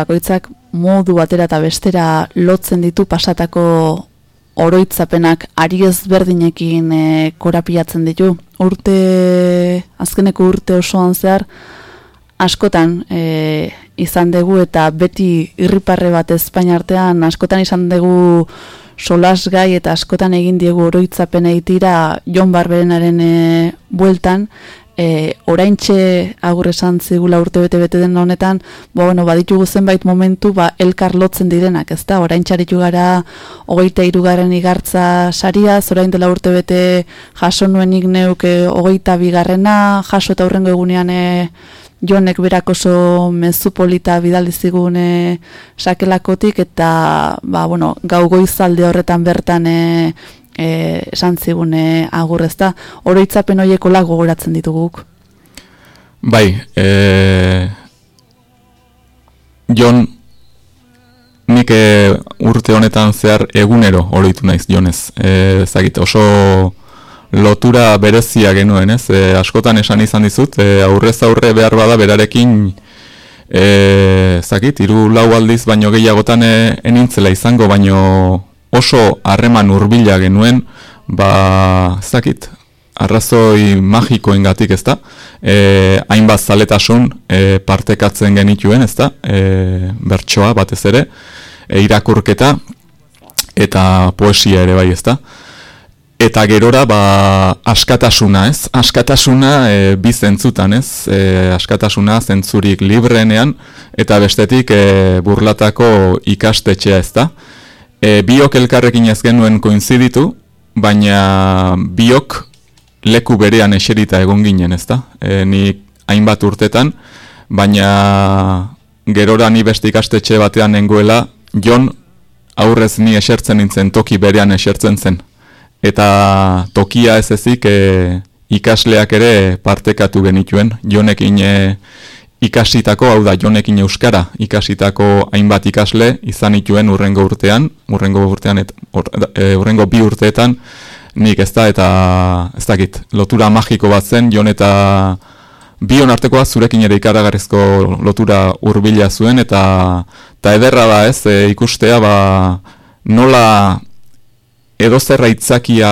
Bakoitzak modu batera eta bestera lotzen ditu pasatako oroitzapenak ari ezberdinekin e, korapilatzen ditu. Urte, azkeneko urte osoan zehar, askotan e, izan dugu eta beti irriparre bat Espainia artean askotan izan dugu solasgai eta askotan egin diegu oroitzapen eitira Jon Barberenaren e, bueltan, e, oraintxe agur esan zigula urte bete bete den honetan, ba, bueno, baditugu zenbait momentu, ba, elkar lotzen direnak, ez da, oraintxaritu gara hogeita irugarren igartza saria, zorain dela urte bete jaso nuenik neuk e, hogeita bigarrena, jaso eta hurrengo egunean e, jonek berak oso mezu polita bidali zigun e, sakelakotik eta ba, bueno, gau goizalde horretan bertan e, e, esan zigun e, agur ezta oroitzapen horiek hola gogoratzen dituguk. Bai, e, Jon nik e, urte honetan zehar egunero oroitu naiz Jonez. E, zagit, oso lotura berezia genuen, ez? E, askotan esan izan dizut, e, aurrez aurre behar bada berarekin e, zakit, iru lau aldiz baino gehiagotan e, enintzela izango, baino oso harreman hurbila genuen, ba, zakit, arrazoi magikoen gatik, ez da? E, hainbat zaletasun e, partekatzen genituen, ez da? E, bertsoa batez ere, e, irakurketa eta poesia ere bai, ez da? Eta gerora ba, askatasuna, ez? Askatasuna e, bi zentzutan, ez? E, askatasuna zentzurik librenean eta bestetik e, burlatako ikastetxea, ez da? E, biok elkarrekin ez genuen koinziditu, baina biok leku berean eserita egon ginen, ez da? E, ni hainbat urtetan, baina gerora ni beste ikastetxe batean nengoela, jon aurrez ni esertzen nintzen toki berean esertzen zen eta tokia ez ezik e, ikasleak ere partekatu genituen, jonekin e, ikasitako, hau da, jonekin euskara ikasitako hainbat ikasle izan ituen urrengo urtean, urrengo urtean, et, e, urrengo bi urteetan, nik ez da, eta ez dakit, lotura magiko bat zen, jon eta bion artekoa zurekin ere ikaragarrizko lotura hurbila zuen, eta, eta ederra da ez, e, ikustea, ba, nola edo zerra itzakia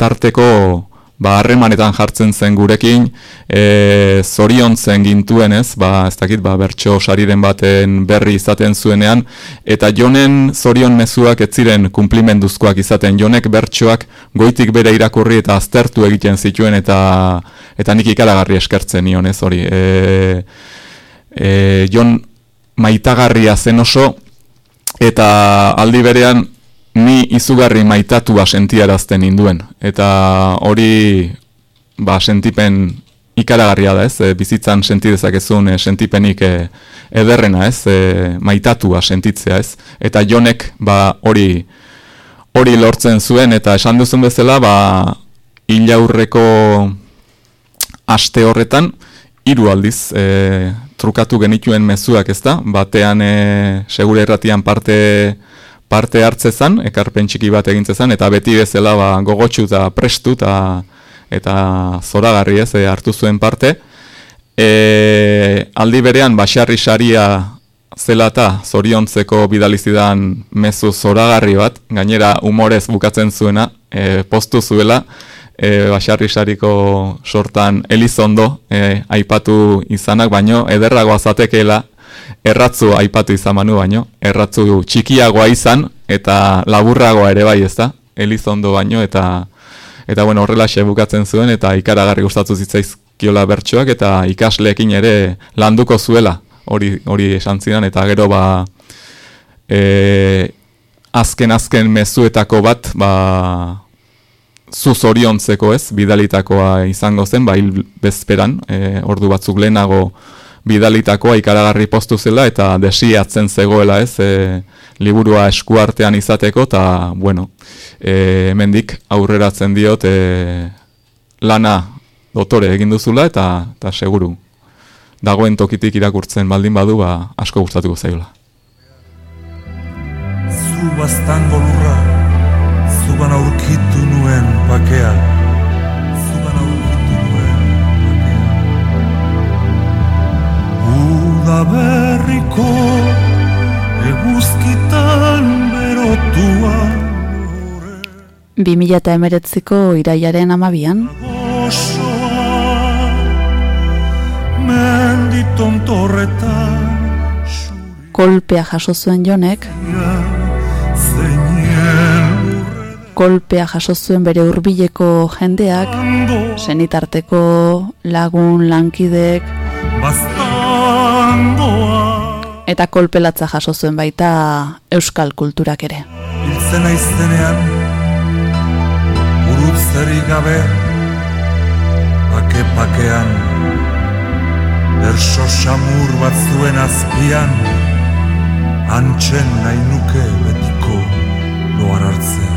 tarteko ba harremanetan jartzen zen gurekin e, zoriontzen gintuen ez ba ez dakit ba bertso sariren baten berri izaten zuenean eta jonen zorion mezuak ez ziren kunplimenduzkoak izaten. Jonek bertsoak goitik bere irakurri eta aztertu egiten zituen eta eta nik ikaragarri eskertzen nion ez hori. E, e, jon maitagarria zen oso eta aldi berean ni izugarri maitatua sentiarazten induen. Eta hori ba, sentipen ikaragarria da ez, e, bizitzan senti dezakezun e, sentipenik e, ederrena ez, e, maitatua sentitzea ez. Eta jonek ba, hori hori lortzen zuen eta esan duzun bezala ba, ilaurreko aste horretan hiru aldiz e, trukatu genituen mezuak ez da, batean e, segure erratian parte parte hartzezan, ekarpen txiki bat egintzezan, eta beti bezala ba, gogotxu eta prestu eta, eta zoragarri ez eh, hartu zuen parte. E, aldi berean, basarri saria zela eta zoriontzeko bidalizidan mezu zoragarri bat, gainera umorez bukatzen zuena, e, postu zuela, e, basarri sariko sortan elizondo e, aipatu izanak, baino ederragoa zatekeela, erratzu aipatu izan manu baino, erratzu txikiagoa izan eta laburragoa ere bai ez da, elizondo baino eta eta bueno, horrela bukatzen zuen eta ikaragarri gustatu zitzaizkiola bertsoak eta ikasleekin ere landuko zuela. Hori hori esan zidan eta gero ba e, azken azken mezuetako bat ba zu zoriontzeko ez, bidalitakoa izango zen, ba, hil bezperan, e, ordu batzuk lehenago bidalitakoa ikaragarri postu zela eta desiatzen zegoela ez e, liburua eskuartean izateko eta bueno, e, hemendik aurreratzen diot e, lana dotore egin duzula eta, eta seguru dagoen tokitik irakurtzen baldin badu ba, asko gustatuko zaiola. Zu baztango lurra, zuban aurkitu nuen pakea, berriko eguzkitan berotua. Bi mila eta emeretziko iraiaren amabian Menditon Kolpea jaso zuen jonek. Kolpea jaso zuen bere hurbileko jendeak, senitarteko lagun lankidek, Baztangoa eta kolpelatza jaso zuen baita euskal kulturak ere. Hiltzen aizenean Urutzerik gabe Pake-pakean Berso samur bat zuen azpian Antxen nahi nuke betiko loar hartzea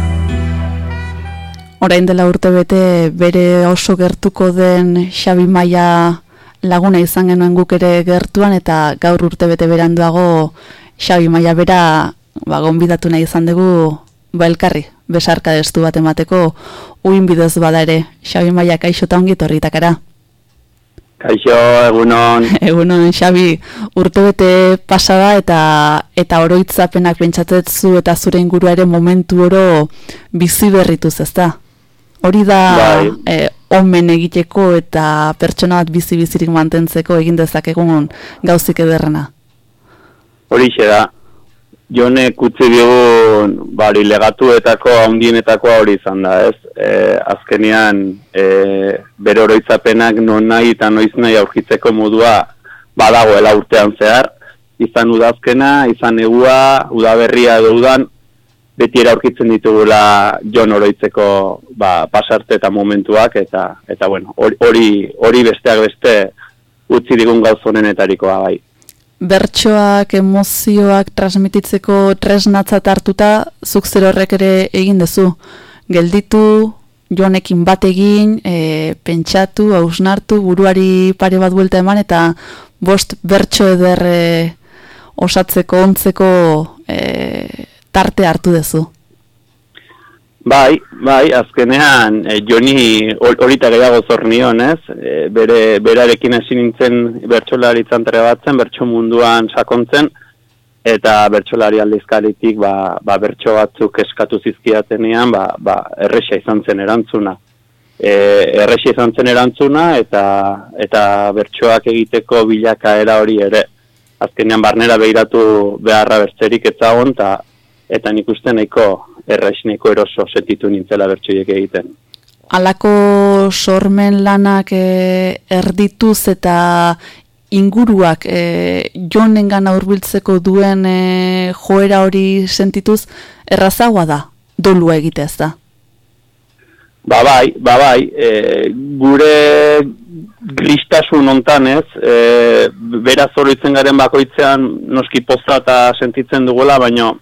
Orain dela urte bete bere oso gertuko den Xabi Maia laguna izan genuen guk ere gertuan eta gaur urte bete beranduago Xabi Maia bera ba, gonbidatu nahi izan dugu ba elkarri, besarka destu bat emateko uin bidez bada ere Xabi Maia kaixo eta ongi torritakara. Kaixo, egunon. Egunon Xabi, urte bete pasada eta eta oroitzapenak pentsatetzu eta zure ingurua ere momentu oro bizi berrituz ezta. Hori da Bai. eh, omen egiteko eta pertsona bat bizi bizirik mantentzeko egin dezakegun gauzik ederrena. Horixe da. Jonek utzi digun bari legatuetako handienetakoa hori izan da, ez? E, azkenean e, bere oroitzapenak non nahi eta noiz nahi aurkitzeko modua badagoela urtean zehar. Izan udazkena, izan negua, udaberria edo udan, beti aurkitzen ditugula jon oroitzeko ba, pasarte eta momentuak, eta, eta bueno, hori- hori besteak beste utzi digun gauz honenetarikoa bai. Bertsoak, emozioak transmititzeko tresnatzat hartuta, zuk zer horrek ere egin duzu. Gelditu, jonekin bat egin, e, pentsatu, hausnartu, buruari pare bat buelta eman, eta bost bertso eder e, osatzeko, ontzeko e, tarte hartu duzu. Bai, bai, azkenean e, Joni hor- horita gehiago zor nion, ez? E, bere, berarekin hasi nintzen bertsolaritzan trebatzen, bertso munduan sakontzen, eta bertsolari aldizkaritik ba, ba, bertso batzuk eskatu zizkiatenean, ba, ba, erresa izan zen erantzuna. E, erresa izan zen erantzuna, eta, eta bertsoak egiteko bilakaera hori ere. Azkenean barnera behiratu beharra bertzerik etzagon, eta eta nik uste nahiko erraiz nahiko eroso setitu nintzela bertsoiek egiten. Alako sormen lanak e, erdituz eta inguruak e, jonengan hurbiltzeko duen e, joera hori sentituz errazagoa da, dolua egitea ez da. Ba bai, ba bai, e, gure gristasun hontan ez, e, beraz horitzen garen bakoitzean noski poza eta sentitzen dugula, baino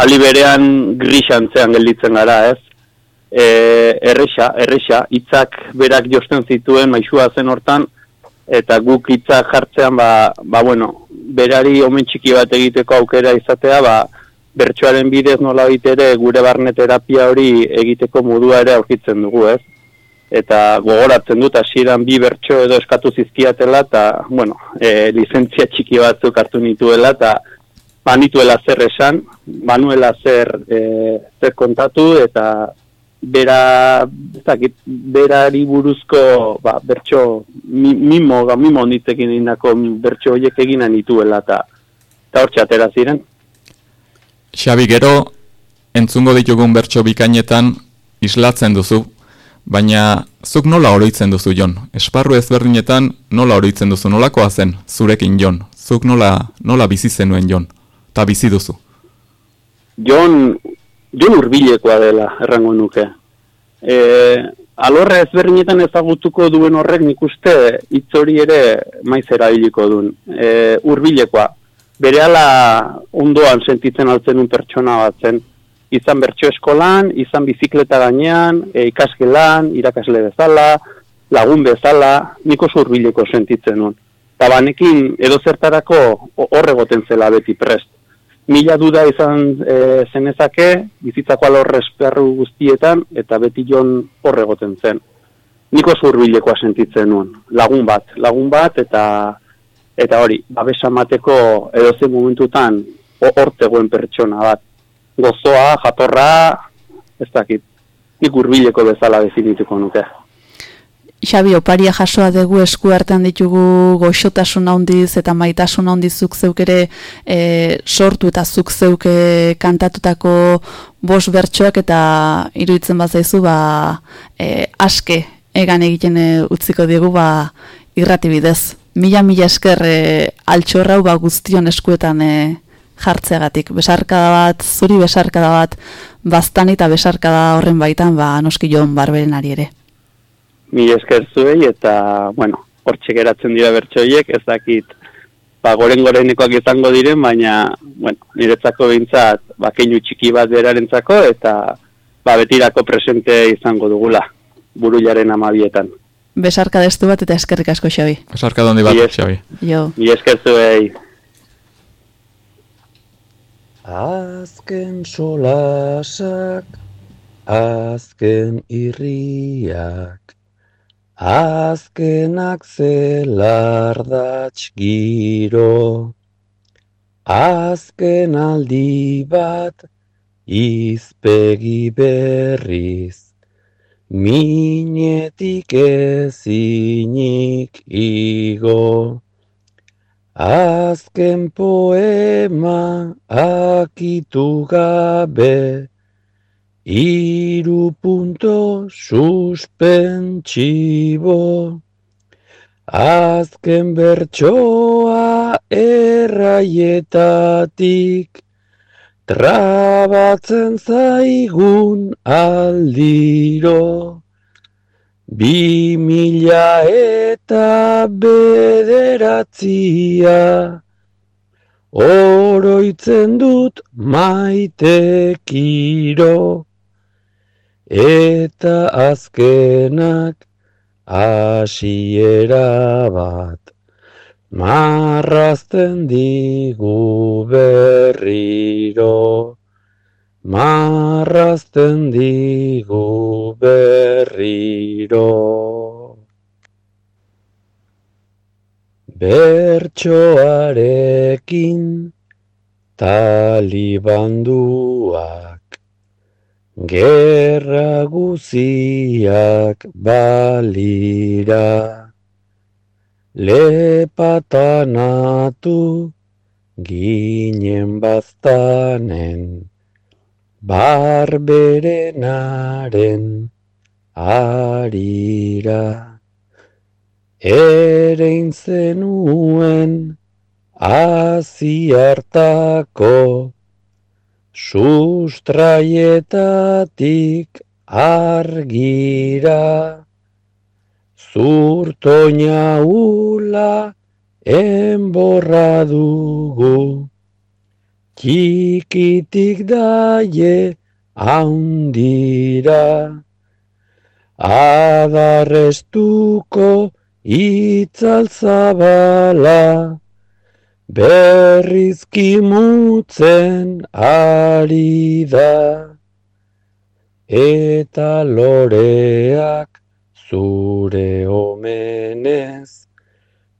ali berean grisantzean gelditzen gara ez. E, erresa, erresa, hitzak berak josten zituen maixua zen hortan, eta guk hitzak jartzean, ba, ba bueno, berari omen txiki bat egiteko aukera izatea, ba, bertsoaren bidez nola ere gure barne terapia hori egiteko modua ere aurkitzen dugu, ez? Eta gogoratzen dut hasieran bi bertso edo eskatu zizkiatela eta, bueno, e, lizentzia txiki batzuk hartu nituela eta banituela zer esan, banuela zer, e, zer kontatu eta bera, ez dakit, berari buruzko ba, bertso mi, mimo, ga, mimo nitzekin indako bertso horiek egina nituela eta eta hor atera ziren. Xabi, gero, entzungo ditugun bertso bikainetan islatzen duzu, baina zuk nola oroitzen duzu, Jon? Esparru ezberdinetan nola oroitzen duzu, nolakoa zen zurekin, Jon? Zuk nola, nola bizi zenuen, Jon? Ta bizi duzu. Jon, Jon urbilekoa dela, errango nuke. E, alorra ezberdinetan ezagutuko duen horrek nik uste hitz hori ere maiz erabiliko duen. E, urbilekoa. Berehala ondoan sentitzen altzen un pertsona bat zen. Izan bertso eskolan, izan bizikleta gainean, e, ikasgelan, irakasle bezala, lagun bezala, nik oso urbileko sentitzen nuen. Eta banekin edo zertarako horregoten zela beti prest mila duda izan e, zenezake, bizitzako alorre esperru guztietan, eta beti jon horre egoten zen. Niko zurbilekoa sentitzen nuen, lagun bat, lagun bat, eta eta hori, babesa mateko edoze momentutan ho- hortegoen pertsona bat. Gozoa, jatorra, ez dakit, nik urbileko bezala definituko nuke. Xabi, oparia jasoa dugu esku ditugu goxotasun handiz eta maitasun handizuk zeuk ere e, sortu eta zuk zeuk e, kantatutako bos bertsoak eta iruditzen bazaizu ba e, aske egan egiten e, utziko diegu ba irrati bidez. Mila mila esker e, altxorra hau ba guztion eskuetan e, jartzeagatik. Besarkada bat, zuri besarkada bat, baztan eta besarkada horren baitan ba noski joan barberenari ere. Mi esker zuei eta, bueno, hortxe geratzen dira bertsoiek, ez dakit, ba, goren gorenekoak izango diren, baina, bueno, niretzako bintzat, ba, keinu txiki bat berarentzako, eta, ba, betirako presente izango dugula, burullaren amabietan. Besarka destu bat eta eskerrik asko Xabi. Besarka dondi bat, Mi es- Xabi. Jo. Mi esker zuei. Azken solasak, azken irriak, azkenak zelardats giro, azken aldi bat izpegi berriz, minetik ezinik igo. Azken poema akitu gabe, iru punto suspentsibo. Azken bertsoa erraietatik, trabatzen zaigun aldiro. Bi mila eta bederatzia, oroitzen dut maitekiro, eta azkenak hasiera bat, marrazten digu berriro. Marrazten digu berriro. Bertsoarekin talibanduak, gerra guziak balira, lepatanatu ginen baztanen, barberenaren arira. Erein zenuen aziartako sustraietatik argira. Zurtoina ula enborra dugu, txikitik daie haundira. Adarrestuko itzalzabala, berrizki mutzen ari da. Eta loreak zure omenez,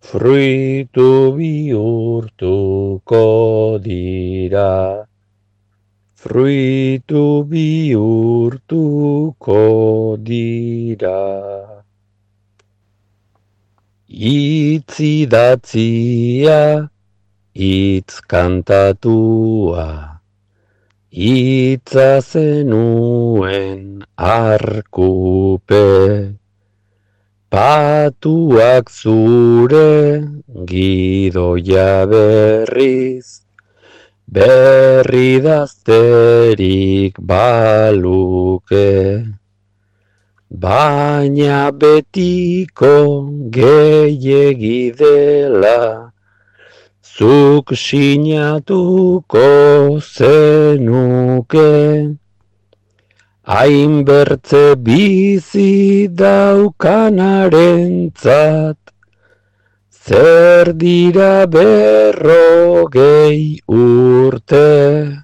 fruitu bihurtuko dira. Fruitu bihurtuko dira. Itzidatzia, itz kantatua, itza zenuen arkupe, patuak zure gidoia berriz, berri dazterik baluke. Baina betiko gehiegi dela, zuk sinatuko zenuke. Hainbertze bizi daukanarentzat, zer dira berrogei urte.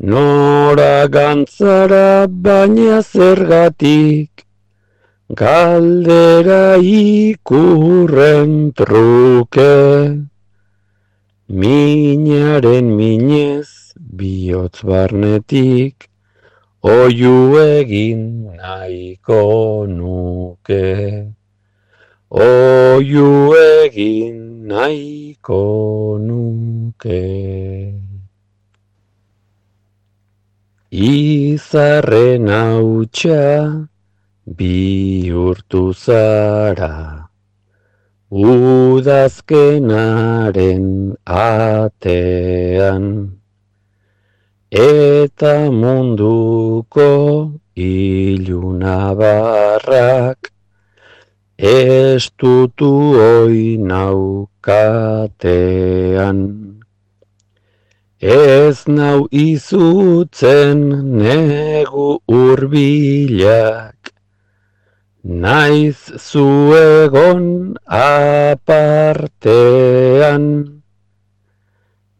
Nora gantzara baina zergatik, galdera ikurren truke. Minaren minez bihotz barnetik, oiu egin nahiko nuke. Oiu egin nahiko nuke. Izarren hautsa bihurtu zara, udazkenaren atean, eta munduko ilunabarrak, estutu oi naukatean. Ez nau izutzen negu urbilak, naiz zuegon apartean.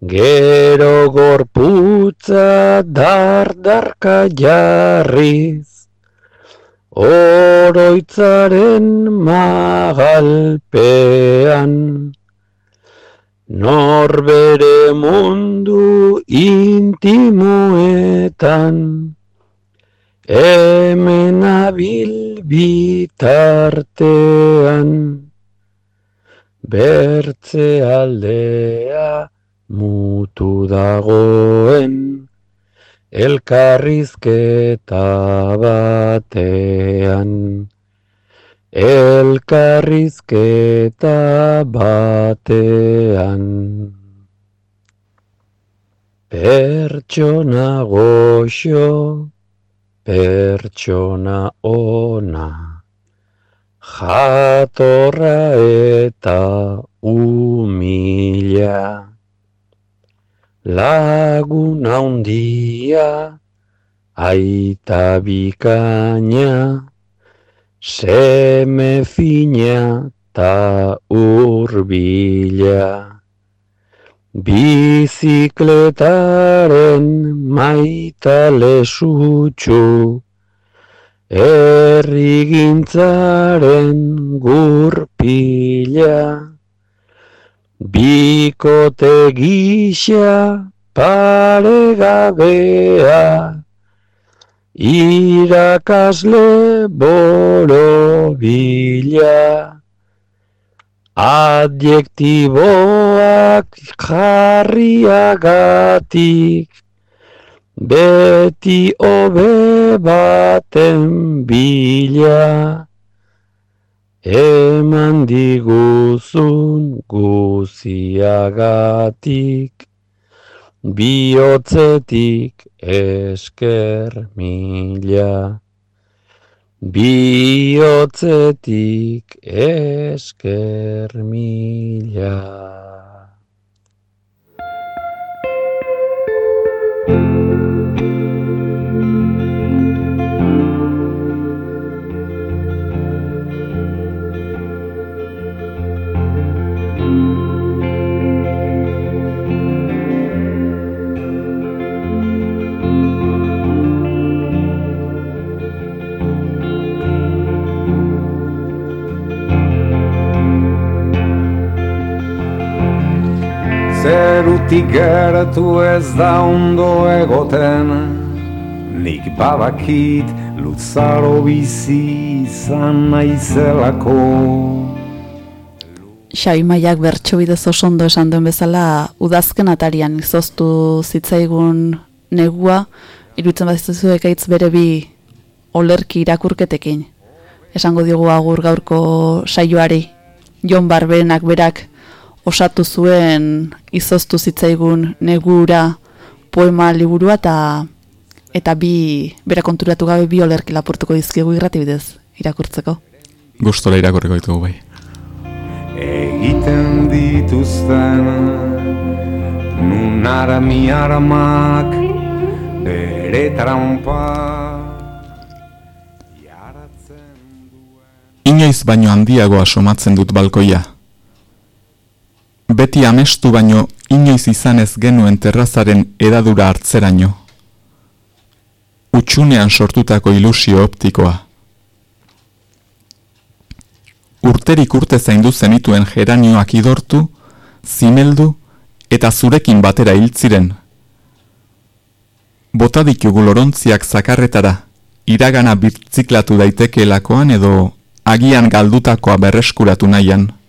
Gero gorputza dardarka jarriz, oroitzaren magalpean. Norbere mundu intimoetan, hemen abil bitartean, bertze aldea mutu dagoen, elkarrizketa batean. Elkarrizketa batean Pertsona goxo, pertsona ona Jatorra eta umila. Lagun handia, aita bikaina Seme fina ta urbila Bizikletaren maitale sutxu Errigintzaren gurpila. Bikote gisa paregabea Irakasle borobila Adjektiboak jarriagatik Beti hobe baten bila Eman diguzun guziagatik Biotzetik esker mila, bihotzetik esker mila. Zerutik gertu ez da ondo egoten Nik badakit luzaro bizi izan naizelako Xabi Maiak bertso bidez oso ondo esan duen bezala udazken atarian izoztu zitzaigun negua iruditzen bat ekaitz bere bi olerki irakurketekin. Esango diogu agur gaurko saioari. Jon Barbenak berak osatu zuen izoztu zitzaigun negura poema liburua eta eta bi bera konturatu gabe bi olerki lapurtuko dizkigu irrati bidez irakurtzeko. Gustora irakurriko ditugu bai. Egiten dituzten Nunara mi aramak Bere trampa Inoiz baino handiago asomatzen dut balkoia. Beti amestu baino inoiz izanez genuen terrazaren edadura hartzeraino. Utsunean sortutako ilusio optikoa. Urterik urte zaindu zenituen geranioak idortu, zimeldu eta zurekin batera hiltziren. bota ditugu lorontziak zakarretara, iragana birtziklatu daitekeelakoan edo agian galdutakoa berreskuratu nahian.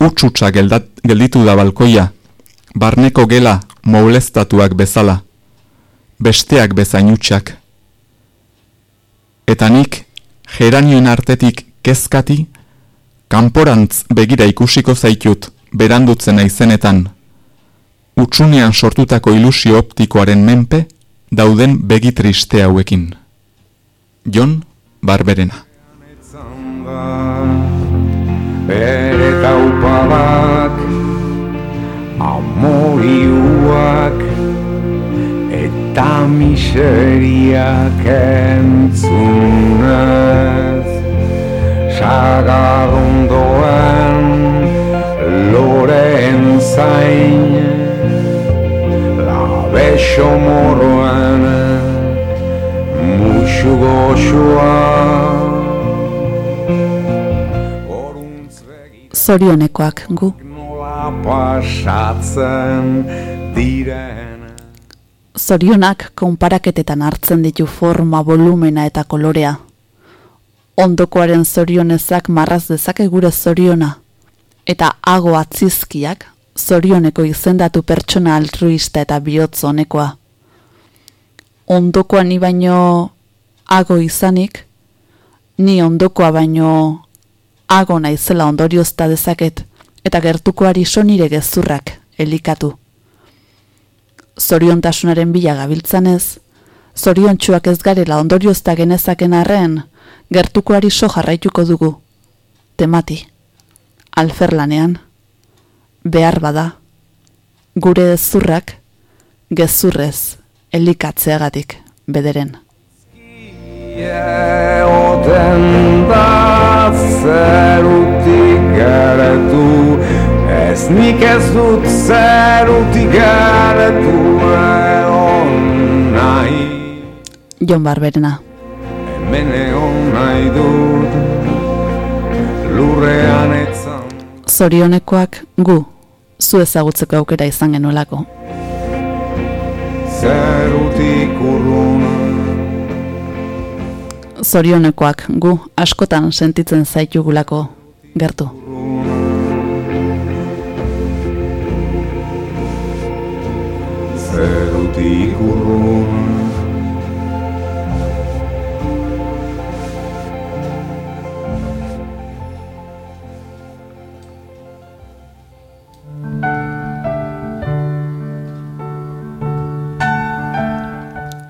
Utsutsa gelditu da balkoia, barneko gela mouleztatuak bezala, besteak bezain utxak. Eta nik, geranioen artetik kezkati, kanporantz begira ikusiko zaitut berandutzen aizenetan, utsunean sortutako ilusio optikoaren menpe dauden begi triste hauekin. Jon Barberena. Taupadak Amoriuak Eta miseriak entzunez. Sagarrondoen Loren zain Labexo morroen Muxu goxua Zorionekoak gu. Zorionak konparaketetan hartzen ditu forma, volumena eta kolorea. Ondokoaren zorionezak marraz dezake gure zoriona. Eta ago atzizkiak zorioneko izendatu pertsona altruista eta bihotz honekoa. Ondokoa ni baino ago izanik, ni ondokoa baino ago naizela ondoriozta dezaket, eta gertukoari sonire gezurrak elikatu. Zoriontasunaren bila gabiltzanez, zoriontsuak ez garela ondoriozta genezaken arren, gertukoari so jarraituko dugu. Temati, alferlanean, behar bada, gure gezurrak, gezurrez elikatzeagatik bederen. Oten da zerutik gertu Ez nik ez dut zerutik gertu egon nahi Jon Barberena. Hemen egon nahi dut Lurrean etzan Zorionekoak gu, zu ezagutzeko aukera izan genuelako. Zerutik urruna Zorionekoak gu askotan sentitzen zaitugulako gertu. Zerutik urruna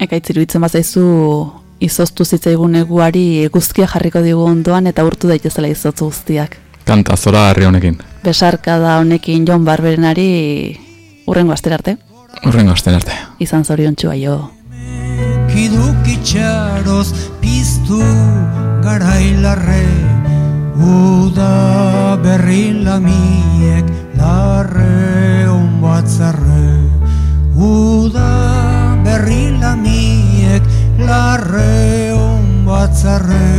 Ekaitz iruditzen bazaizu izoztu zitzaigun eguari eguzkia jarriko digu ondoan eta urtu daitezela izotzu guztiak. Kanta zora harri honekin. Besarka da honekin Jon Barberenari urrengo astera arte. Urrengo asten arte. Izan zorion jo. Kidukitxaroz piztu garailarre Uda berri lamiek larre onbatzarre Uda berri lamiek larre onbatzarre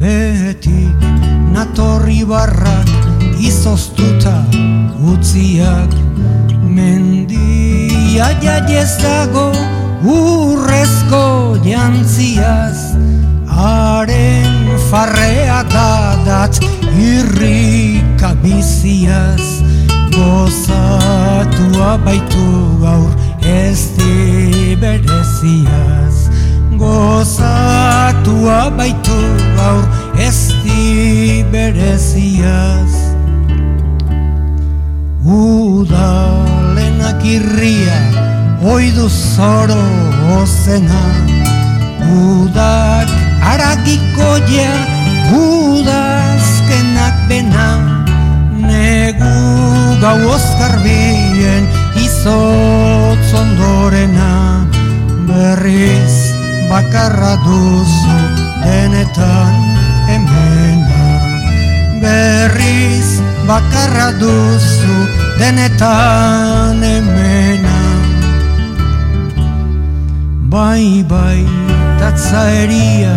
Behetik natorri barrak izoztuta utziak Mendia jaiez dago urrezko jantziaz. Haren farrea dadat irrika biziaz. Gozatua baitu gaur ez di bereziaz Gozatua baitu gaur. Ez di bereziaz Udalenak irria oidu zoro ozena Udak aragiko ja udazkenak bena. Negu gau ozkarbien izotz ondorena Berriz bakarra duzu denetan hemena Berriz bakarra duzu denetan hemena Bai, bai, tatzaeria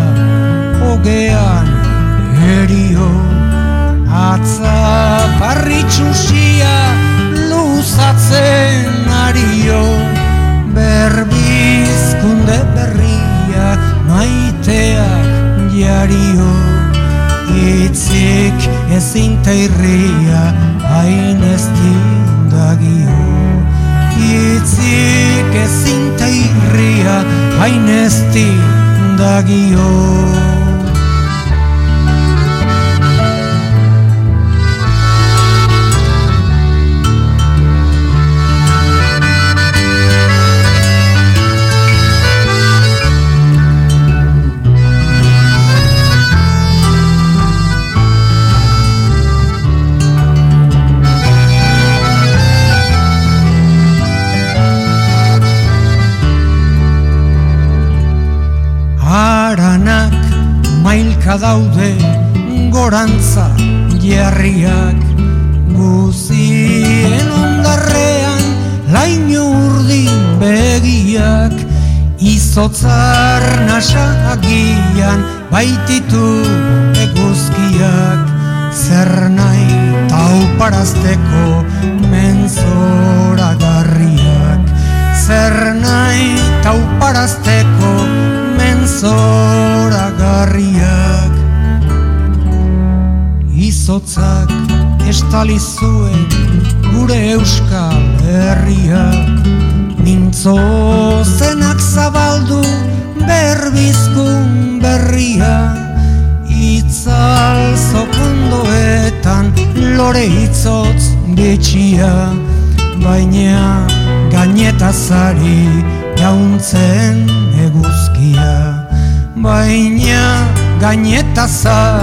hogean erio Atza parritxusia luzatzen ario Berbizkunde berria maitea jario Itzik ezin teirria hain ez tindagio Itzik ezin teirria hain ez tindagio tindagio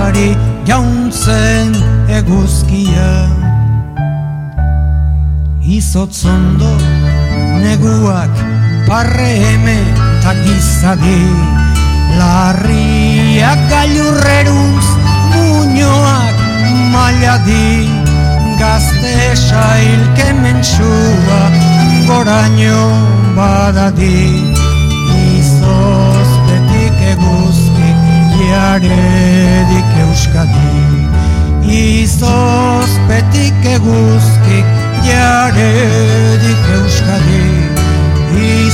gainetazari jauntzen eguzkia. Izotzondo neguak parre eme eta gizadi. Larriak gailurreruz muñoak mailadi. Gazte sail kementsua goraino badadi. Izozpetik eguzki jaredik Euskadi y stos pedí que busque ya redí que oscadé y